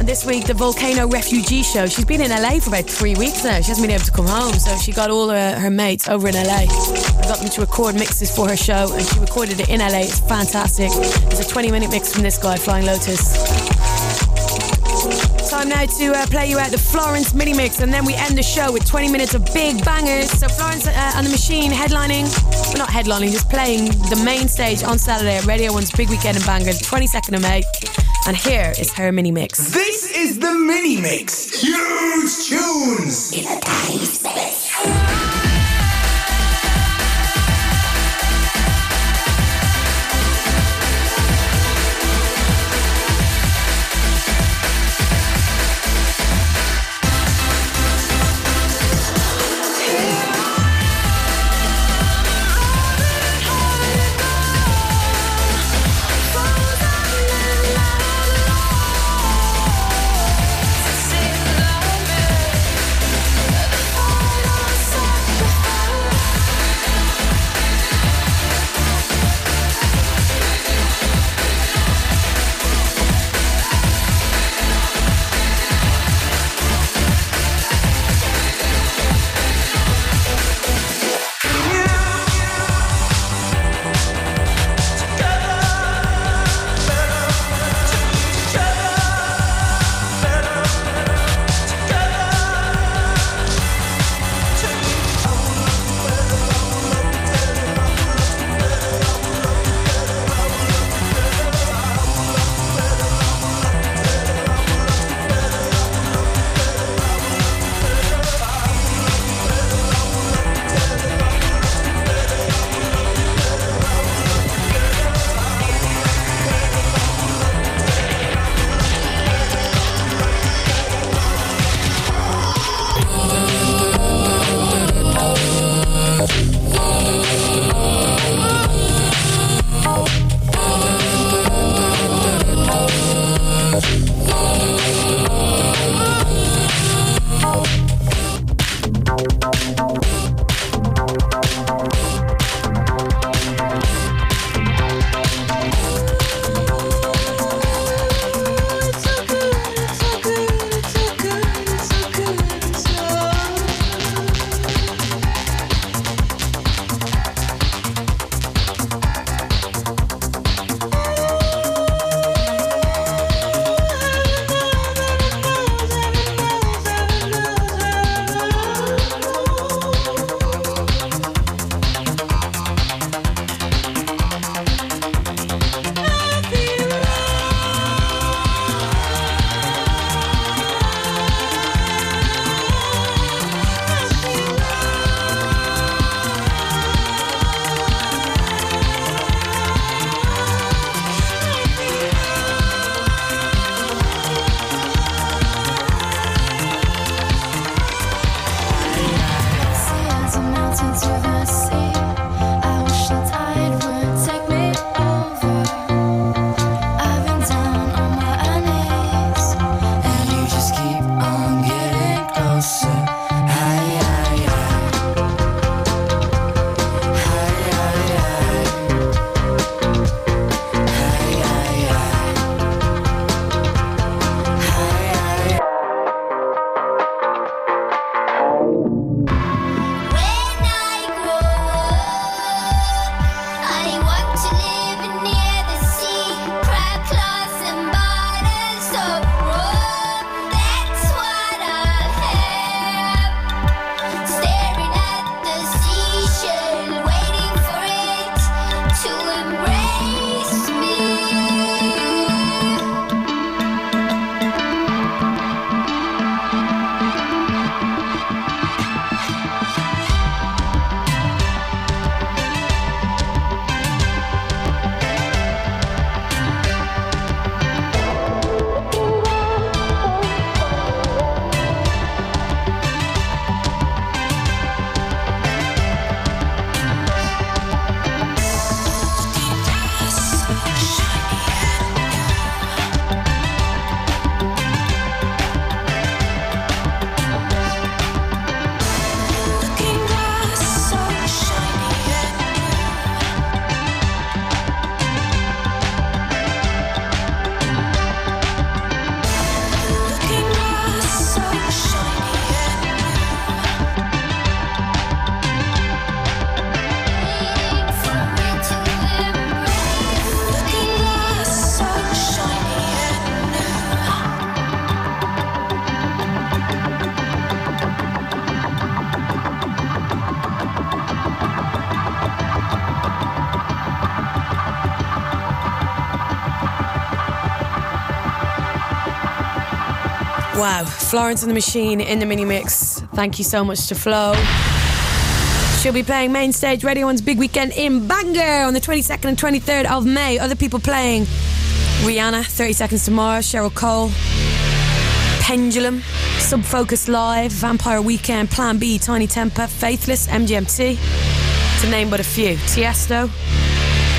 And this week, the Volcano Refugee Show. She's been in LA for about three weeks now. She hasn't been able to come home, so she got all her, her mates over in LA. I got them to record mixes for her show, and she recorded it in LA. It's fantastic. There's a 20 minute mix from this guy, Flying Lotus. Time now to uh, play you out the Florence mini mix, and then we end the show with 20 minutes of big bangers. So Florence uh, and the Machine headlining, well not headlining, just playing the main stage on Saturday at Radio 1's Big Weekend in Bangor, 22nd of May. And here is her mini mix. This is the mini mix. Huge tunes in a tiny space. Wow, Florence and the Machine in the mini mix. Thank you so much to Flo. She'll be playing main stage Radio 1's big weekend in Bangor on the 22nd and 23rd of May. Other people playing Rihanna, 30 Seconds to Mars, Cheryl Cole, Pendulum, Sub Subfocus Live, Vampire Weekend, Plan B, Tinie Tempah, Faithless, MGMT, to name but a few. Tiesto,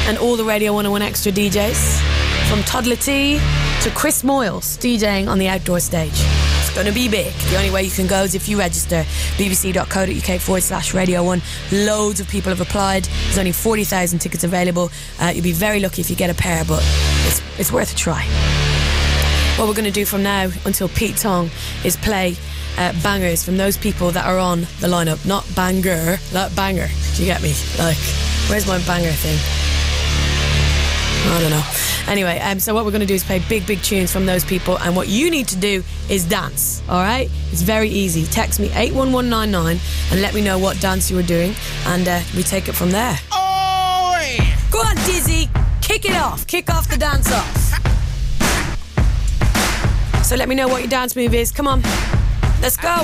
and all the Radio 101 Extra DJs. From Toddla T to Chris Moyles DJing on the outdoor stage. To be big. The only way you can go is if you register. bbc.co.uk forward slash Radio 1. Loads of people have applied. There's only 40,000 tickets available. Uh, you'll be very lucky if you get a pair, but it's, it's worth a try. What we're going to do from now until Pete Tong is play uh, bangers from those people that are on the lineup. Not banger, like banger. Do you get me? Like, where's my banger thing? I don't know. Anyway, um, so what we're going to do is play big, big tunes from those people, and what you need to do is dance. All right? It's very easy. Text me eight one one nine nine and let me know what dance you were doing, and uh, we take it from there. Go on, Dizzy. Kick it off. Kick off the dance off. So let me know what your dance move is. Come on. Let's go.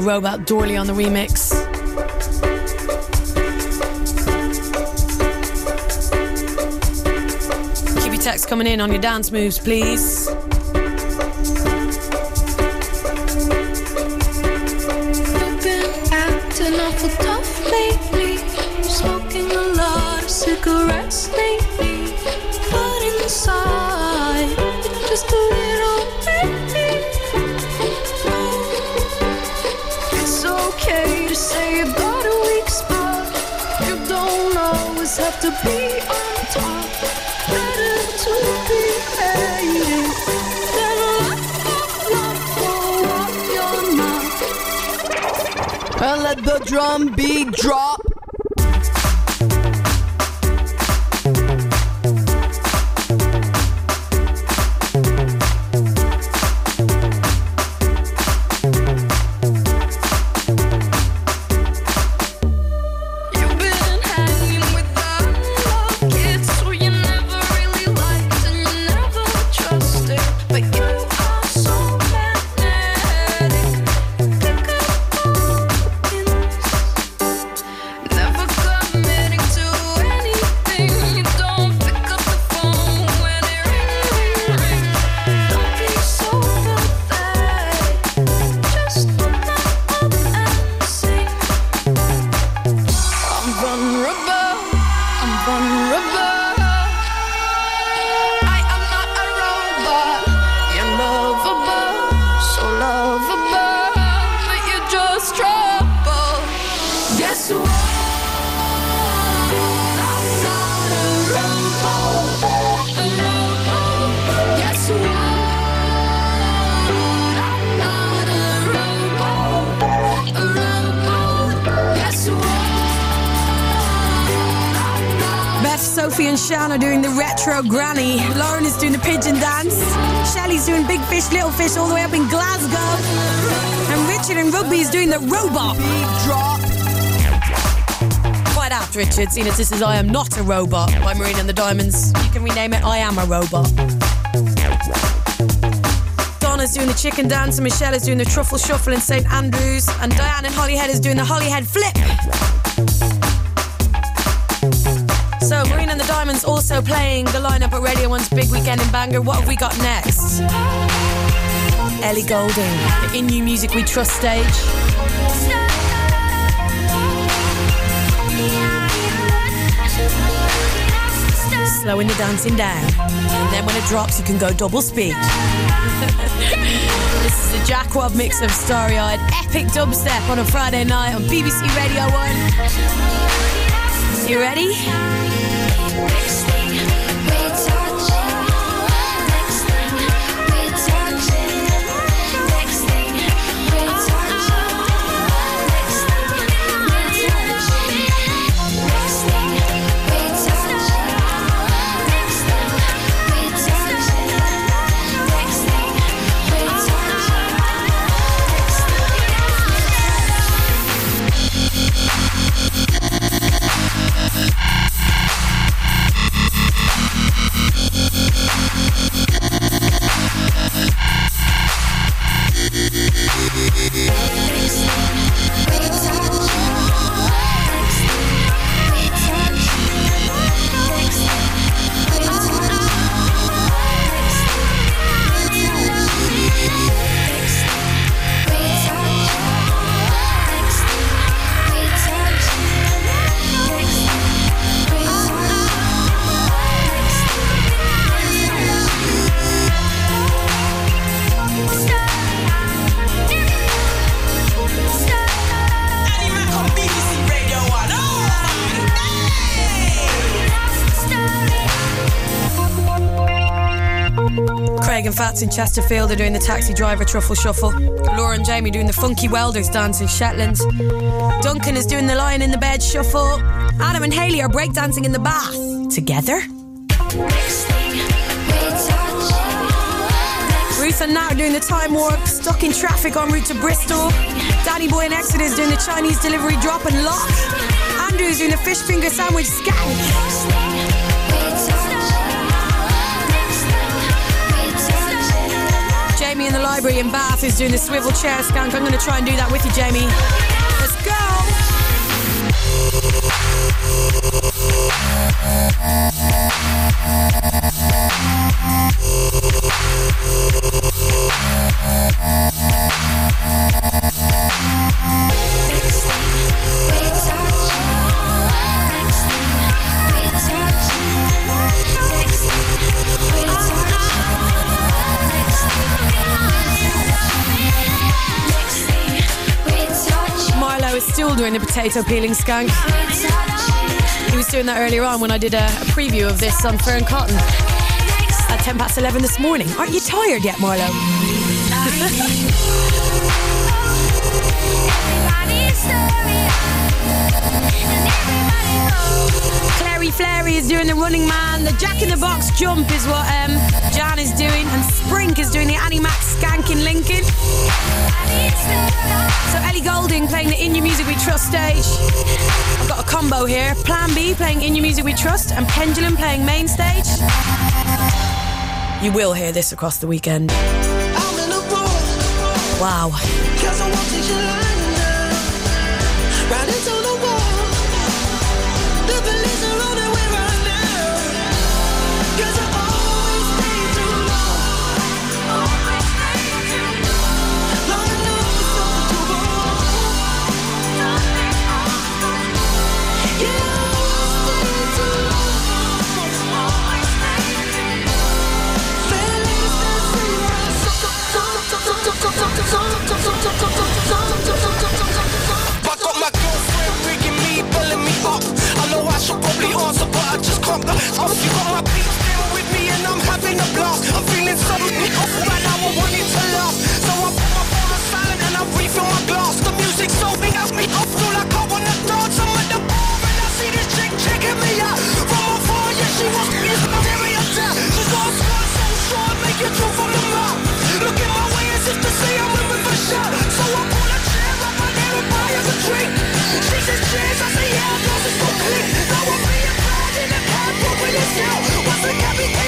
A Robot, Dorley on the remix. Keep your text coming in on your dance moves, please. Let the drum beat drop. And doing the retro granny. Lauren is doing the pigeon dance. Shelley's doing big fish, little fish all the way up in Glasgow. And Richard in rugby is doing the robot. Quite apt, Richard, seeing as this is I Am Not a Robot by Marina and the Diamonds. You can rename it I Am a Robot. Donna's doing the chicken dance, and Michelle is doing the truffle shuffle in St Andrews, and Diane in Holyhead is doing the Holyhead flip. So, Green and the Diamonds also playing the lineup at Radio 1's Big Weekend in Bangor. What have we got next? Ellie Goulding, the In New Music We Trust stage. Slowing the dancing down. And then when it drops, you can go double speed. this is the Jakwob mix of Starry Eyed epic dubstep on a Friday night on BBC Radio 1. You ready? Fats in Chesterfield are doing the taxi driver truffle shuffle. Laura and Jamie doing the funky welders dance in Shetland. Duncan is doing the lion in the bed shuffle. Adam and Haley are breakdancing in the bath. Together? Ruth and Nat are doing the time warp, stuck in traffic en route to Bristol. Danny Boy and Exodus doing the Chinese delivery drop and lock. Andrew's doing the fish finger sandwich skank. Jamie in the library in Bath is doing the swivel chair skank. I'm going to try and do that with you, Jamie. Let's go. Doing the potato peeling skunk. He was doing that earlier on when I did a, a preview of this on Fearne Cotton at 10 past 11 this morning. Aren't you tired yet, Marlo? Clary Flary is doing the running man. The Jack in the Box jump is what um, Jan is doing. And Sprink is doing the Annie Mac skank in Lincoln. So Ellie Goulding playing the In New Music We Trust stage. I've got a combo here. Plan B playing In New Music We Trust and Pendulum playing main stage. You will hear this across the weekend. Wow. just crumped up. Off you got my beats still with me and I'm having a blast. I'm feeling so off right now, I want it to laugh. So I put my phone on silent and I refill my glass. The music's so big, has me off, feel like I wanna dance. I'm at the bar and I see this chick checking me out. From afar, yeah, she wants me to carry her down. She's got a skirt so short, make it true from the mouth. Look at my way as if to say I'm in with a shot. So I pull a chair up, I never buy her a drink. She says cheers, I say yeah, yours is complete. Now I'm you wasn't happy.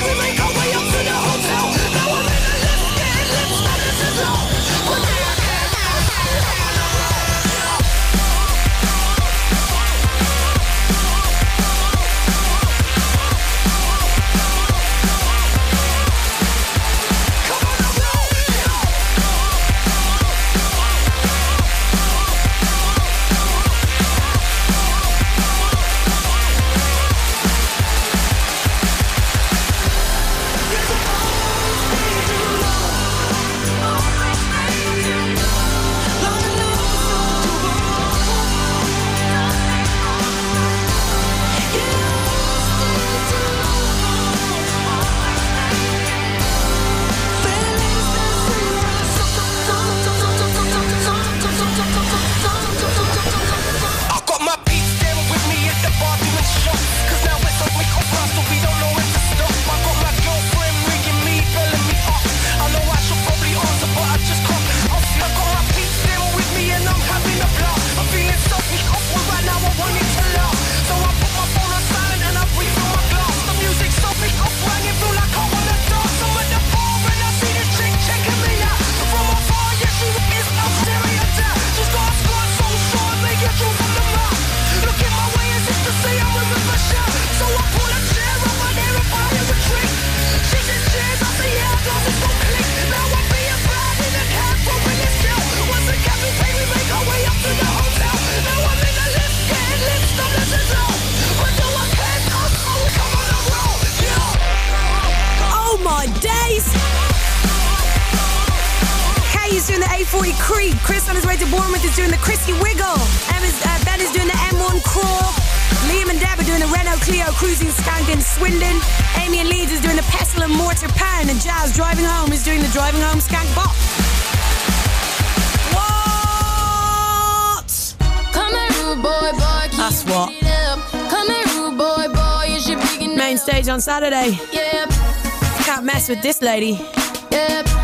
Creek. Chris on his way to Bournemouth is doing the Chrissy Wiggle. Is, uh, ben is doing the M1 Crawl. Liam and Deb are doing the Renault Clio Cruising Skank in Swindon. Amy and Leeds is doing the Pestle and Mortar Pan. And Jazz Driving Home is doing the Driving Home Skank Bop. What? Come here, rude boy, boy. That's what. Come here, rude boy, boy. You should Main stage on Saturday. Yep. Can't mess with this lady. Yep.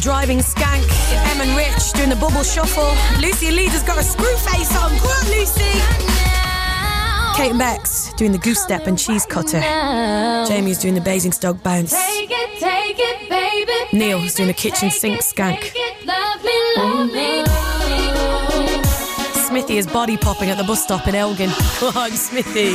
Driving Skank, Em and Rich doing the Bubble Shuffle. Lucy Leader's got a screw face on. Come on, Lucy. Kate and Bex doing the Goose Step and Cheese Cutter. Jamie's doing the Basingstoke Bounce. Take it, take it, baby. Neil's doing the Kitchen Sink Skank. Smithy is body popping at the bus stop in Elgin. Come on, Smithy.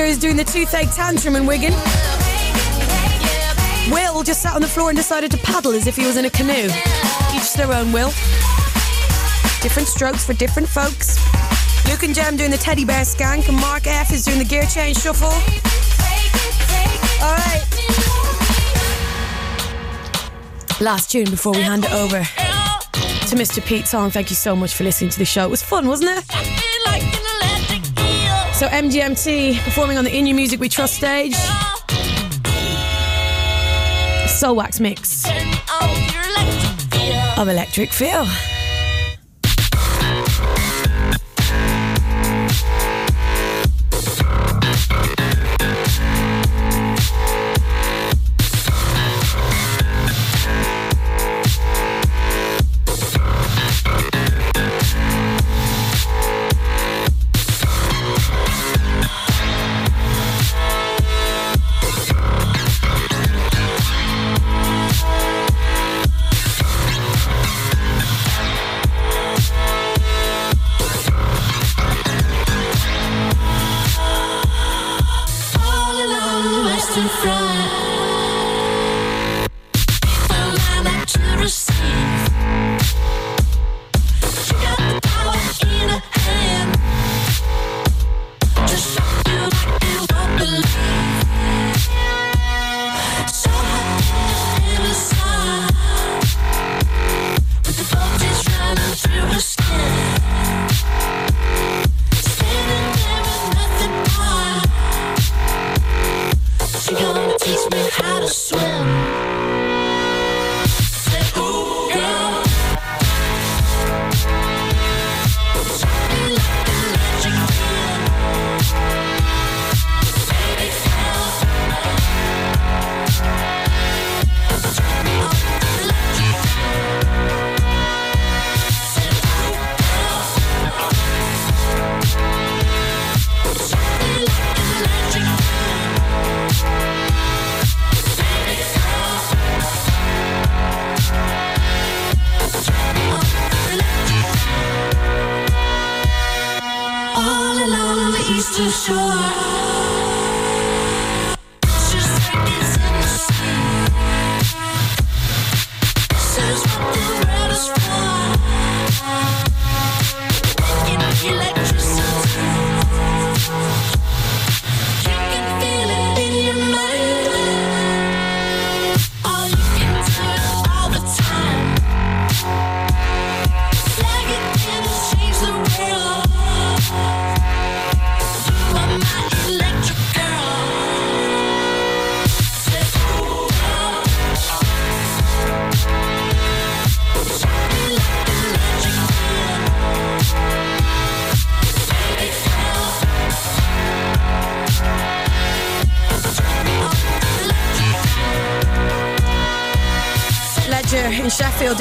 Strider is doing the toothache tantrum in Wigan. Will just sat on the floor and decided to paddle as if he was in a canoe. Each their own, Will. Different strokes for different folks. Luke and Jem doing the teddy bear skank, and Mark F is doing the gear change shuffle. All right. Last tune before we hand it over to Mr. Pete Tong. Thank you so much for listening to the show. It was fun, wasn't it? So MGMT performing on the In New Music We Trust stage. Soulwax mix of Electric Feel.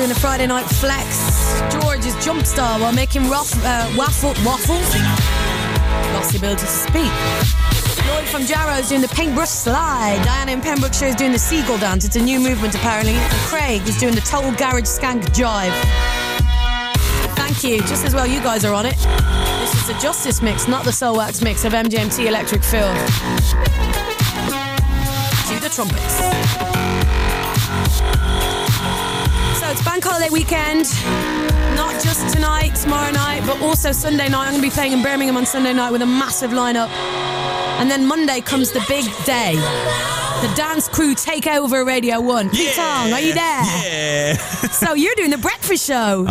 The Friday night flex. George is jump star while making rough, uh, waffle, waffles. Lost the ability to speak. Lloyd from Jarrow's doing the paintbrush slide. Diana in Pembrokeshire is doing the seagull dance. It's a new movement apparently. And Craig is doing the total garage skank jive. Thank you. Just as well you guys are on it. This is the Justice mix, not the Soulwax mix of MGMT Electric Feel. Cue the trumpets. It's bank holiday weekend. Not just tonight, tomorrow night, but also Sunday night. I'm going to be playing in Birmingham on Sunday night with a massive lineup. And then Monday comes the big day. The dance crew take over Radio 1. Pete Tong, are you there? Yeah. So you're doing the breakfast show.